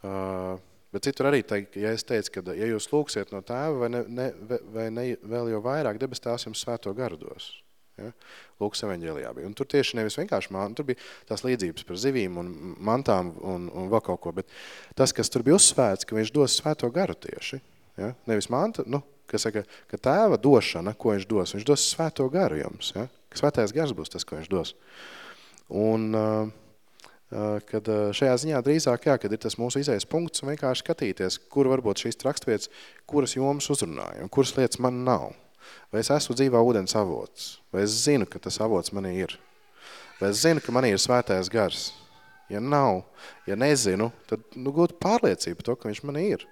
Uh, Bet citur arī teikt, ja es teicu, ka ja jūs lūksiet no tēva vai, ne, ne, vai ne, vēl jau vairāk, debes tās jums svēto garu dos. Ja? Lūks evaņģēlijā bija. Un tur tieši nevis vienkārši man, tur bija tās līdzības par zivīm un mantām un, un vēl kaut ko, bet tas, kas tur bija uzsvērts, ka viņš dos svēto garu tieši. Ja? Nevis manta, nu, kas saka, ka tēva došana, ko viņš dos, viņš dos svēto garu jums. Ja? Svētais gars būs tas, ko viņš dos. Un, uh, kad šajā ziņā drīzāk, jā, kad ir tas mūsu izējas punkts un vienkārši skatīties, kur varbūt šīs rakstvietas, kuras jomas uzrunāja un kuras lietas man nav. Vai es esmu dzīvā ūdens avots, vai es zinu, ka tas avots manī ir. Vai es zinu, ka manī ir svētais gars. Ja nav, ja nezinu, tad nu, gūt pārliecību to, ka viņš manī ir.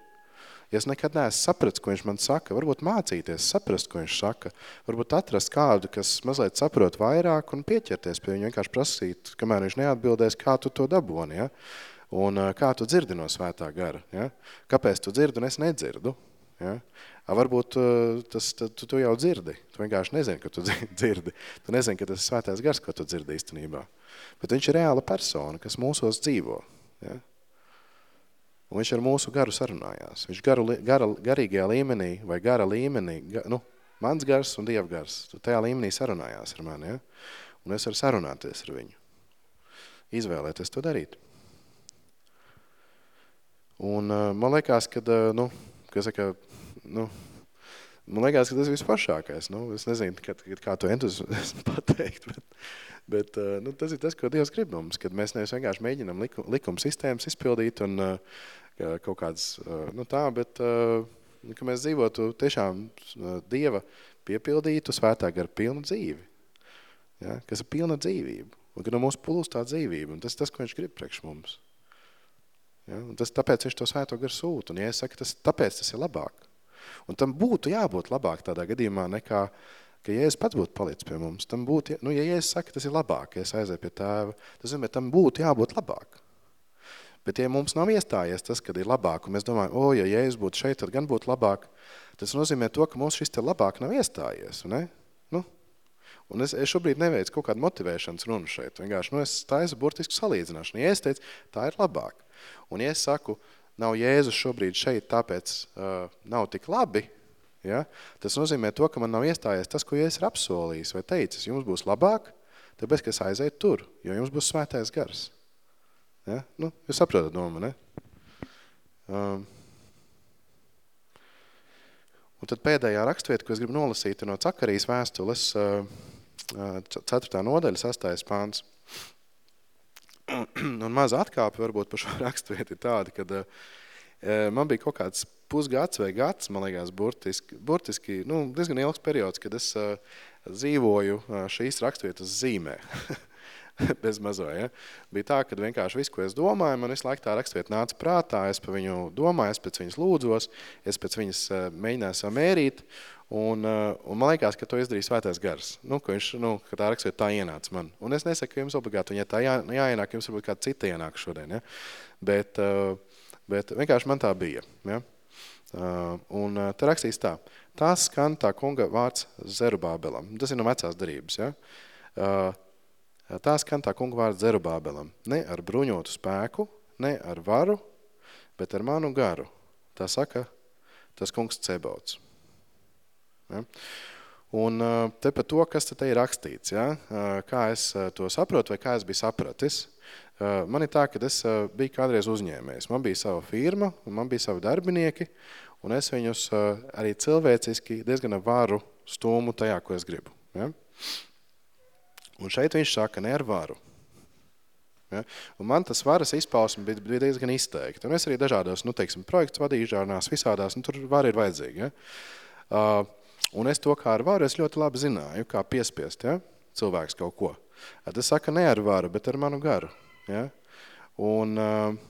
Ja es nekad neesmu sapratis, ko viņš man saka, varbūt mācīties, saprast, ko viņš saka, varbūt atrast kādu, kas mazliet saprot vairāk un pieķerties pie viņa, vienkārši prasīt, kamēr viņš neatbildēs, kā tu to daboni, ja? un kā tu dzirdi no svētā gara. Ja? Kāpēc tu dzirdi un es nedzirdu? Ja? Varbūt tas, tu, tu jau dzirdi, tu vienkārši nezini, ka tu [LAUGHS] dzirdi. Tu nezini, ka tas ir svētais gars, ko tu dzirdi īstenībā. Bet viņš ir reāla persona, kas mūsos dzīvo. Ja? Un viņš ar mūsu garu sarunājās. Viņš garu, gara, garīgajā līmenī vai gara līmenī, ga, nu, mans gars un Dieva gars, tu tajā līmenī sarunājās ar mani, ja? un es varu sarunāties ar viņu. Izvēlēties to darīt. Un uh, man liekas, ka, uh, nu, kas saka, nu, man liekas, ka tas ir vispašākais. Nu, es nezinu, kā, kā to entuziasmu [LAUGHS] pateikt, bet, bet uh, nu, tas ir tas, ko Dievs grib mums, kad mēs nevis vienkārši mēģinam likum, likuma sistēmas izpildīt un uh, kaut kāds, uh, nu tā, bet ka mēs dzīvotu tiešām Dieva piepildītu svētā gara pilnu dzīvi, ja, kas ir pilna dzīvība, un ka no mūsu plūst tā dzīvība, un tas tas, ko viņš grib priekš mums. Ja, un tas, tāpēc viņš to svēto garu sūta, un ja es saku, tas, tāpēc tas ir labāk. Un tam būtu jābūt labāk tādā gadījumā nekā, ka Jēzus pats būtu palicis pie mums. Tam būtu, nu, ja Jēzus saka, tas ir labāk, ja es aizēju pie tēva, tas zin, tam būtu jābūt labāk. Bet ja mums nav iestājies tas, kad ir labāk, un mēs domājam, o, ja Jēzus būtu šeit, tad gan būtu labāk, tas nozīmē to, ka mums šis te labāk nav iestājies, ne? Nu, un es, es šobrīd neveicu kaut kādu motivēšanas runu šeit. Vienkārši, nu, es taisu burtisku salīdzināšanu. Ja es teicu, tā ir labāk. Un ja es saku, nav Jēzus šobrīd šeit, tāpēc uh, nav tik labi, ja, tas nozīmē to, ka man nav iestājies tas, ko Jēzus ir apsolījis vai teicis, jums būs labāk, tāpēc, ka es aizēju tur, jo jums būs svētais gars. Ja? Nu, jūs saprotat domu, ne? Um, un tad pēdējā rakstvieta, ko es gribu nolasīt, no Cakarijas vēstules, uh, 4. nodaļa, 6. pāns. [CLEARS THROAT] un maza atkāpe varbūt par šo [LAUGHS] rakstvietu ir tāda, kad uh, man bija kaut kāds pusgads vai gads, man liekas, burtiski, burtiski nu, diezgan ilgs periods, kad es uh, dzīvoju šīs rakstvietas zīmē. [LAUGHS] [LAUGHS] bez mazo, ja? Bija tā, ka vienkārši viss, ko es domāju, man visu laiku tā rakstvieta nāca prātā, es pa viņu domāju, es pēc viņas lūdzos, es pēc viņas uh, mēģināju samērīt, un, uh, un man liekas, ka to izdarīja svētais gars, nu, ka, viņš, nu, ka tā rakstvieta tā ienāca man. Un es nesaku, ka jums obligāti, un ja tā jā, jāienāk, jums varbūt kāda cita ienāk šodien, ja? Bet, uh, bet vienkārši man tā bija, ja? Un te rakstīs tā, tās skan tā kunga vārds Zerubābelam. Tas ir no vecās darības, ja? Uh, Tā skan tā kunga vārds Zerubābelam. Ne ar bruņotu spēku, ne ar varu, bet ar manu garu. Tā saka tas kungs Cebauts. Ja? Un te par to, kas te ir rakstīts, ja? kā es to saprotu vai kā es biju sapratis. Man ir tā, ka es biju kādreiz uzņēmējs. Man bija sava firma man bija savi darbinieki, un es viņus arī cilvēciski diezgan varu stūmu tajā, ko es gribu. Ja? Un šeit viņš saka, ne ar varu. Ja? Un man tas varas izpausme bija, bija diezgan izteikta. Un es arī dažādos, nu, teiksim, projekts vadīšanās, visādās, nu, tur var ir vajadzīga. Ja? Uh, un es to kā ar varu, es ļoti labi zināju, kā piespiest ja? cilvēks kaut ko. Tas saka ne ar varu, bet ar manu garu. Ja? Un, uh,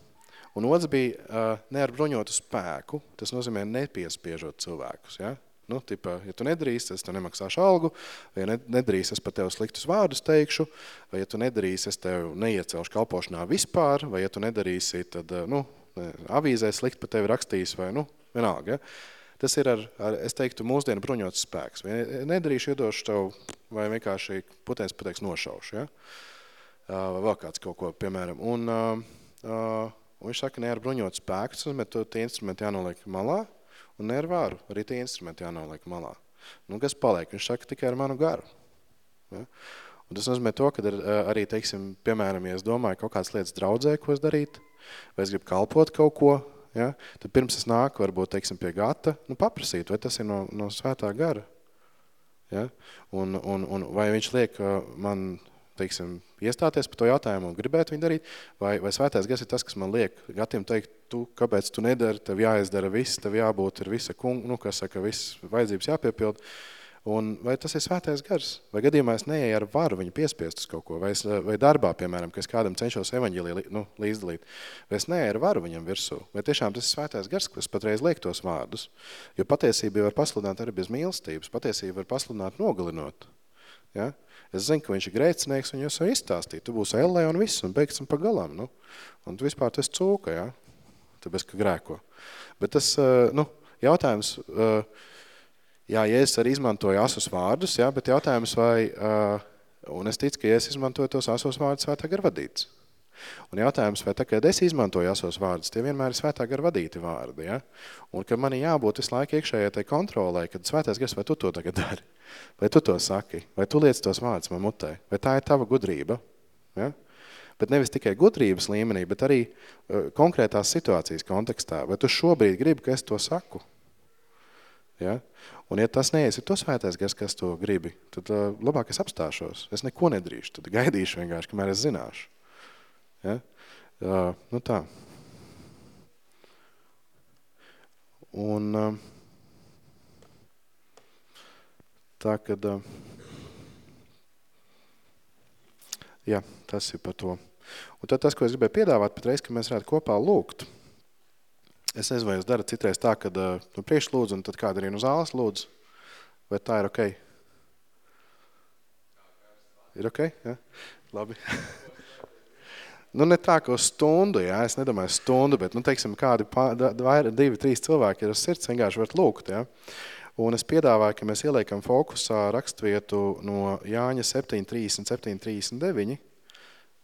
Un otrs bija uh, ne ar bruņotu spēku, tas nozīmē nepiespiežot cilvēkus. Ja? Nu, tipa, ja tu nedarīsi, es tev nemaksāšu algu, vai ja nedarīsi, es par tev sliktus vārdus teikšu, vai ja tu nedarīsi, es tev neiecelšu kalpošanā vispār, vai ja tu nedarīsi, tad nu, avīzē slikt par tevi rakstīs, vai nu, vienalga. Ja? Tas ir ar, ar es teiktu, mūsdienu bruņots spēks. Vai nedarīšu, iedošu tev, vai vienkārši putēns pateiks nošaušu. Ja? Vai vēl kāds kaut ko, piemēram. Un, uh, un viņš saka, ne ar bruņotu spēku, tas nozīmē, tie instrumenti jānoliek malā, un ne ar vāru, arī tie instrumenti jānoliek malā. Nu, kas paliek? Viņš saka, tikai ar manu garu. Ja? Un tas nozīmē to, ka ar, arī, teiksim, piemēram, ja es domāju kaut kādas lietas draudzē, ko es darīt, vai es gribu kalpot kaut ko, ja, tad pirms es nāku, varbūt, teiksim, pie gata, nu, paprasīt, vai tas ir no, no svētā gara. Ja? Un, un, un vai viņš liek man, teiksim, iestāties par to jautājumu un gribēt viņu darīt, vai, vai svētais gars ir tas, kas man liek gatiem teikt, tu, kāpēc tu nedari, tev jāizdara viss, tev jābūt ir visa kunga, nu, kas saka, viss vajadzības jāpiepild. Un vai tas ir svētais gars? Vai gadījumā es neeju ar varu viņu piespiest uz kaut ko? Vai, es, vai darbā, piemēram, ka es kādam cenšos evaņģēlī nu, līdzdalīt? Vai es neeju ar varu viņam virsū? Vai tiešām tas ir svētais gars, kas patreiz liek tos vārdus? Jo patiesība var pasludināt arī bez mīlestības. Patiesība var pasludināt nogalinot. Ja? Es zinu, ka viņš ir grēcinieks un jūs jau izstāstīt. Tu būsi ellē un viss un beigsim pa galam. Nu? Un tu vispār tas cūka, ja? tāpēc, ka grēko. Bet tas, nu, jautājums, Jā, Jēzus arī izmantoja asus vārdus, jā, bet jautājums vai, un es ticu, ka Jēzus izmantoja tos asos vārdus svētā gar vadīts. Un jautājums, vai tā, kad es izmantoju asos vārdus, tie vienmēr ir svētā gar vadīti vārdi, ja? Un ka man jābūt visu laiku iekšējai tai kontrolē, kad svētais gars, vai tu to tagad dari? Vai tu to saki? Vai tu liec tos vārdus man mutē? Vai tā ir tava gudrība? Ja? Bet nevis tikai gudrības līmenī, bet arī uh, konkrētās situācijas kontekstā. Vai tu šobrīd gribi, ka es to saku? Ja? Un ja tas neies, ir to svētais gars, kas to gribi, tad uh, labāk es apstāšos. Es neko nedrīšu, tad gaidīšu vienkārši, kamēr es zināšu. Ja? Uh, nu tā. Un uh, tā, kad... Uh, jā, tas ir par to. Un tad tas, ko es gribēju piedāvāt, patreiz, ka mēs varētu kopā lūgt – Es nezinu, vai jūs darat citreiz tā, ka nu, priekš lūdzu, un tad kāda arī no zāles lūdzu. Vai tā ir ok? Ir ok? Ja? Labi. [LAUGHS] nu, ne tā, uz stundu, jā, es nedomāju stundu, bet, nu, teiksim, kādi vairāk, divi, trīs cilvēki ir uz sirds, vienkārši varat lūgt, jā. Un es piedāvāju, ka mēs ieliekam fokusā rakstvietu no Jāņa 7.30 un 7.39.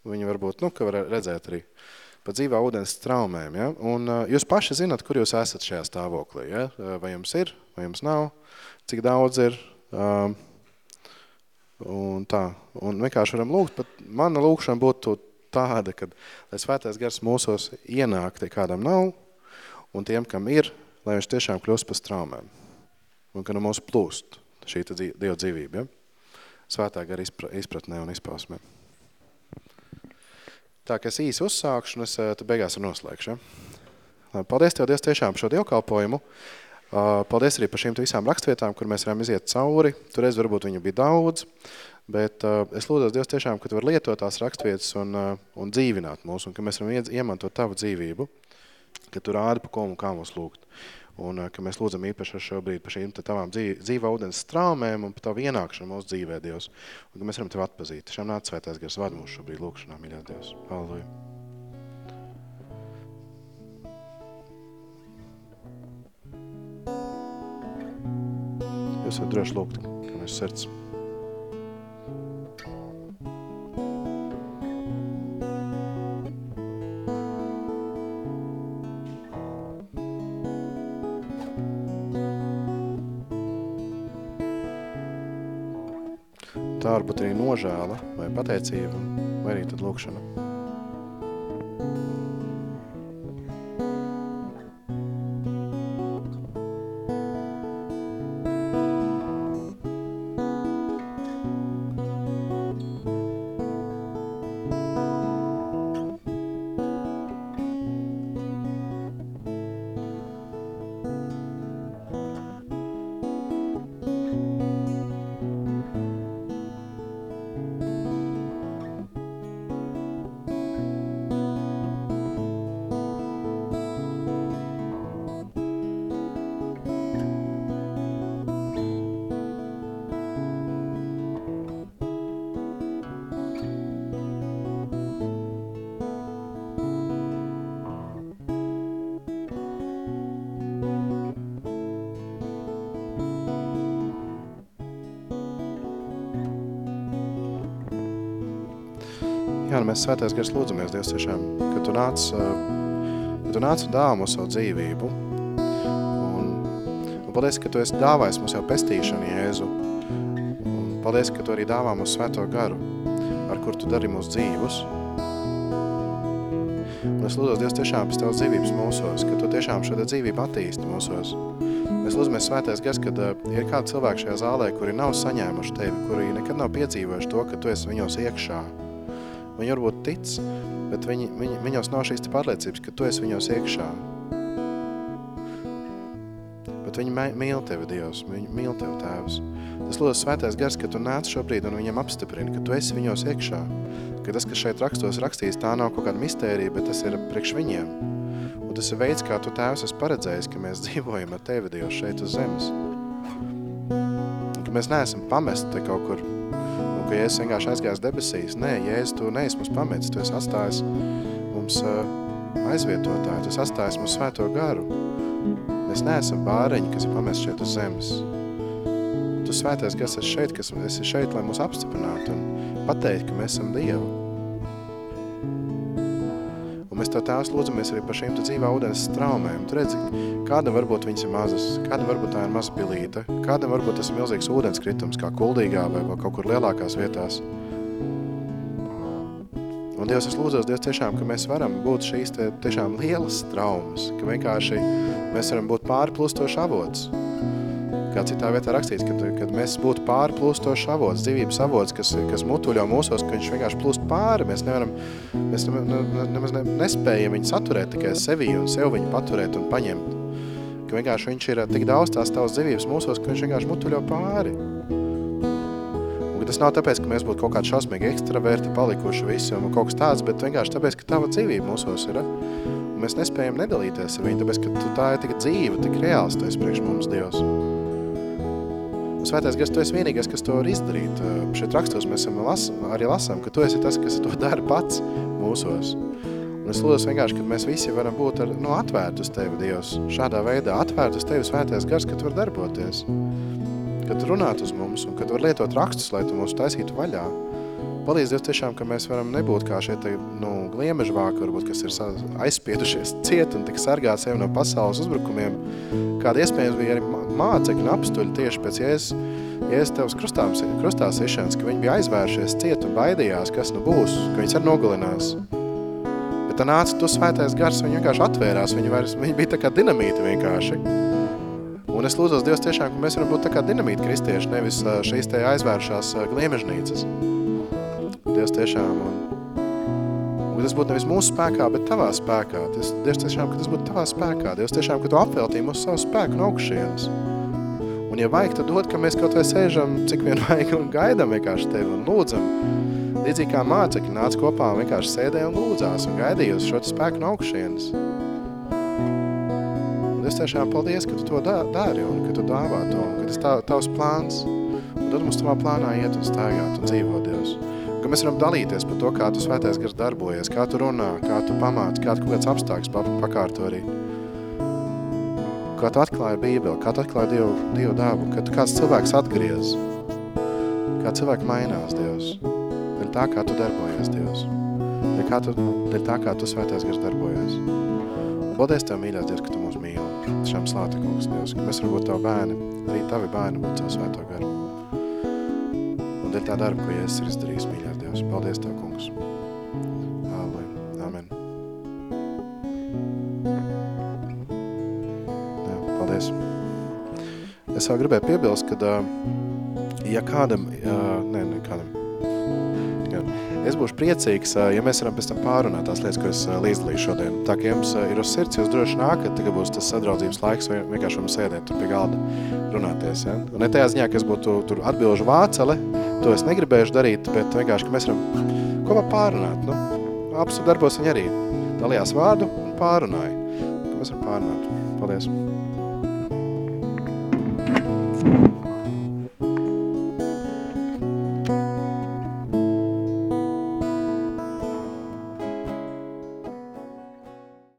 Viņi varbūt, nu, ka var redzēt arī. Pa dzīvā ūdens traumēm. Ja? Un jūs paši zinat, kur jūs esat šajā stāvoklī. Ja? Vai jums ir, vai jums nav, cik daudz ir. Um, un tā. Un vienkārši varam lūgt, bet mana lūkšana būtu tāda, ka lai svētais gars mūsos ienāk, tie kādam nav, un tiem, kam ir, lai viņš tiešām kļūst par traumēm. Un ka no mūsu plūst šī Dieva dzīvība. Ja? Svētā gara izpratnē un izpausmē. Tā kā es īsi uzsākšu, un es eh, beigās ar noslēgšu. Ja? Paldies Tev, Dievs, tiešām par šo dievkalpojumu. Paldies arī par šīm visām rakstvietām, kur mēs varam iziet cauri. Toreiz varbūt viņu bija daudz, bet es lūdzu Dievs tiešām, ka Tu var lietot tās rakstvietas un, un dzīvināt mūs, un ka mēs varam iemantot Tavu dzīvību, ka Tu rādi pa ko un kā mums lūgt. Un ka mēs lūdzam īpaši šobrīd par šīm tavām dzīvā ūdens straumēm un par tavu ienākšanu mūsu dzīvē, Dievs. Un ka mēs varam tevi atpazīt. Šām nāc svētais gars vada mūsu šobrīd lūkšanā, mīļās Dievs. Halleluja. Jūs varat droši lūgt, ka mēs sirds. tā varbūt arī nožēla vai pateicība, vai arī tad lūkšana. Jā, nu mēs svētais gars lūdzamies, Dievs, tiešām, ka tu nāc, ka tu nāc un dāvā mums savu dzīvību. Un, un paldies, ka tu esi dāvājis mums jau pestīšanu, Jēzu. Un paldies, ka tu arī dāvā mums svēto garu, ar kur tu dari mūsu dzīvus. Un es lūdzu, Dievs, tiešām pēc tavas dzīvības mūsos, ka tu tiešām šo dzīvību attīsti mūsos. Mēs lūdzamies svētais gars, kad ir kādi cilvēki šajā zālē, kuri nav saņēmuši tevi, kuri nekad nav piedzīvojuši to, ka tu esi viņos iekšā. Viņi varbūt tic, bet viņi, viņi, viņos nav šīs pārliecības, ka tu esi viņos iekšā. Bet viņi mīl tevi, Dievs, viņi mīl tevi, Tēvs. Tas lūdzu svētais gars, ka tu nāc šobrīd un viņiem apstiprini, ka tu esi viņos iekšā. Ka tas, kas šeit rakstos rakstīs, tā nav kaut kāda mistērija, bet tas ir priekš viņiem. Un tas ir veids, kā tu tēvs esi paredzējis, ka mēs [LAUGHS] dzīvojam ar tevi, Dievs, šeit uz zemes. Ka mēs neesam pamesti te kaut kur, ka Jēzus vienkārši aizgājis debesīs. Nē, Jēzus, tu neesi mums pametis, tu esi atstājis mums uh, aizvietotāju, tu esi atstājis mums svēto garu. Mēs neesam bāreņi, kas ir pamesti šeit uz zemes. Tu svētais, kas esi šeit, kas esi šeit, lai mūs apstiprinātu un pateikt, ka mēs esam Dievu. Mēs tev tēvs lūdzamies arī par šīm dzīvā ūdens straumēm. Tu redzi, kādam varbūt viņas ir mazas, kādam varbūt tā ir maza pilīte, kādam varbūt tas ir milzīgs ūdenskritums, kā kuldīgā vai kaut kur lielākās vietās. Un Dievs, es lūdzos, Dievs, tiešām, ka mēs varam būt šīs te, tiešām lielas traumas, ka vienkārši mēs varam būt pārplūstoši avots, kā citā vietā rakstīts, kad, kad mēs būtu pārplūstošs avots, dzīvības avots, kas, kas mutuļo mūsos, ka viņš vienkārši plūst pāri. Mēs nevaram, mēs ne, ne, nemaz ne, nespējam viņu saturēt tikai sevī un sev viņu paturēt un paņemt. Ka vienkārši viņš ir tik daudz tās tavas dzīvības mūsos, ka viņš vienkārši mutuļo pāri. Un tas nav tāpēc, ka mēs būtu kaut kādi šausmīgi ekstraverti palikuši visi un kaut kas tāds, bet vienkārši tāpēc, ka tava dzīvība mūsos ir. Un mēs nespējam nedalīties ar viņu, tāpēc, ka tu tā ir tik dzīva, tik reāls, esi priekš mums Dievs. Svētais gars, tu esi vienīgais, kas to var izdarīt. Šeit rakstos mēs las, arī lasām, ka tu esi tas, kas to [LAUGHS] dara pats mūsos. Un es lūdzu vienkārši, ka mēs visi varam būt ar, nu, atvērti uz Tevi, Dievs. Šādā veidā atvērti uz Tevi svētais gars, ka Tu var darboties. Kad runāt uz mums un kad var lietot rakstus, lai Tu mūs taisītu vaļā. Palīdz Dievs tiešām, ka mēs varam nebūt kā šie te, nu, gliemežvāki, varbūt, kas ir aizspiedušies ciet un tik sargāt sevi no pasaules uzbrukumiem. Kāda iespējams bija arī mācekļi un apstuļi tieši pēc Jēzus, Jēzus tevs krustā, krustā sišanas, ka viņi bija aizvēršies ciet un baidījās, kas nu būs, ka viņas arī nogalinās. Bet tā nāca tu svētais gars, viņi vienkārši atvērās, viņi, vairs, viņi bija tā kā dinamīti vienkārši. Un es lūdzos Dievs tiešām, ka mēs varam būt tā kā dinamīti kristieši, nevis šīs te aizvēršās gliemežnīcas. Dievs tiešām. Un, un tas būtu nevis mūsu spēkā, bet tavā spēkā. Tas, Dievs tiešām, ka tas būtu tavā spēkā. Dievs tiešām, ka tu apveltīji mūsu savu spēku no augšienes. Un ja vajag, tad dod, ka mēs kaut vai sēžam, cik vien [LAUGHS] vajag un gaidam vienkārši tevi un lūdzam. Līdzīgi kā mācekļi nāca kopā un vienkārši sēdēja un lūdzās un gaidīja uz šo spēku no augšienes. Un es tiešām paldies, ka tu to dari un ka tu dāvā to un ka tas tā, tavs plāns. Un tad mums tavā plānā iet un staigāt un dzīvot, Dievs ka mēs varam dalīties par to, kā tu svētais gars darbojies, kā tu runā, kā tu pamāci, kā tu kaut kāds apstākļus pakārto arī. Kā tu atklāji Bībeli, kā tu atklāji Dievu, Dievu dāvu, ka tu kāds cilvēks atgriez, kā cilvēki mainās, Dievs, dēļ tā, kā tu darbojies, Dievs, dēļ, kā tu, dēļ tā, kā tu svētais gars darbojies. Paldies Tev, mīļās, Dievs, ka Tu mūs mīli. Tiešām slāta, kungs, Dievs, ka mēs varam būt Tavu bērni, arī Tavi bērni būt savu svēto garu. Un dēļ tā darba, ko Jēzus ir izdarījis, mīļās, Dievs. Paldies Tev, kungs. Aleluja. Amen. Jā, paldies. Es vēl gribēju piebilst, ka, ja kādam, jā, ne, ne kādam, es būšu priecīgs, ja mēs varam pēc tam pārunāt tās lietas, ko es līdzdalīju šodien. Tā kā jums ir uz sirds, jūs droši nākat, tagad būs tas sadraudzības laiks, vienkārši varam sēdēt tur pie galda runāties. Ja? Un ne tajā ziņā, ka es būtu tur atbilžu vācele, to es negribējuši darīt, bet vienkārši, ka mēs varam kopā pārunāt. Nu, apstu darbos viņi arī dalījās vārdu un pārunāja. Mēs varam pārunāt. Paldies.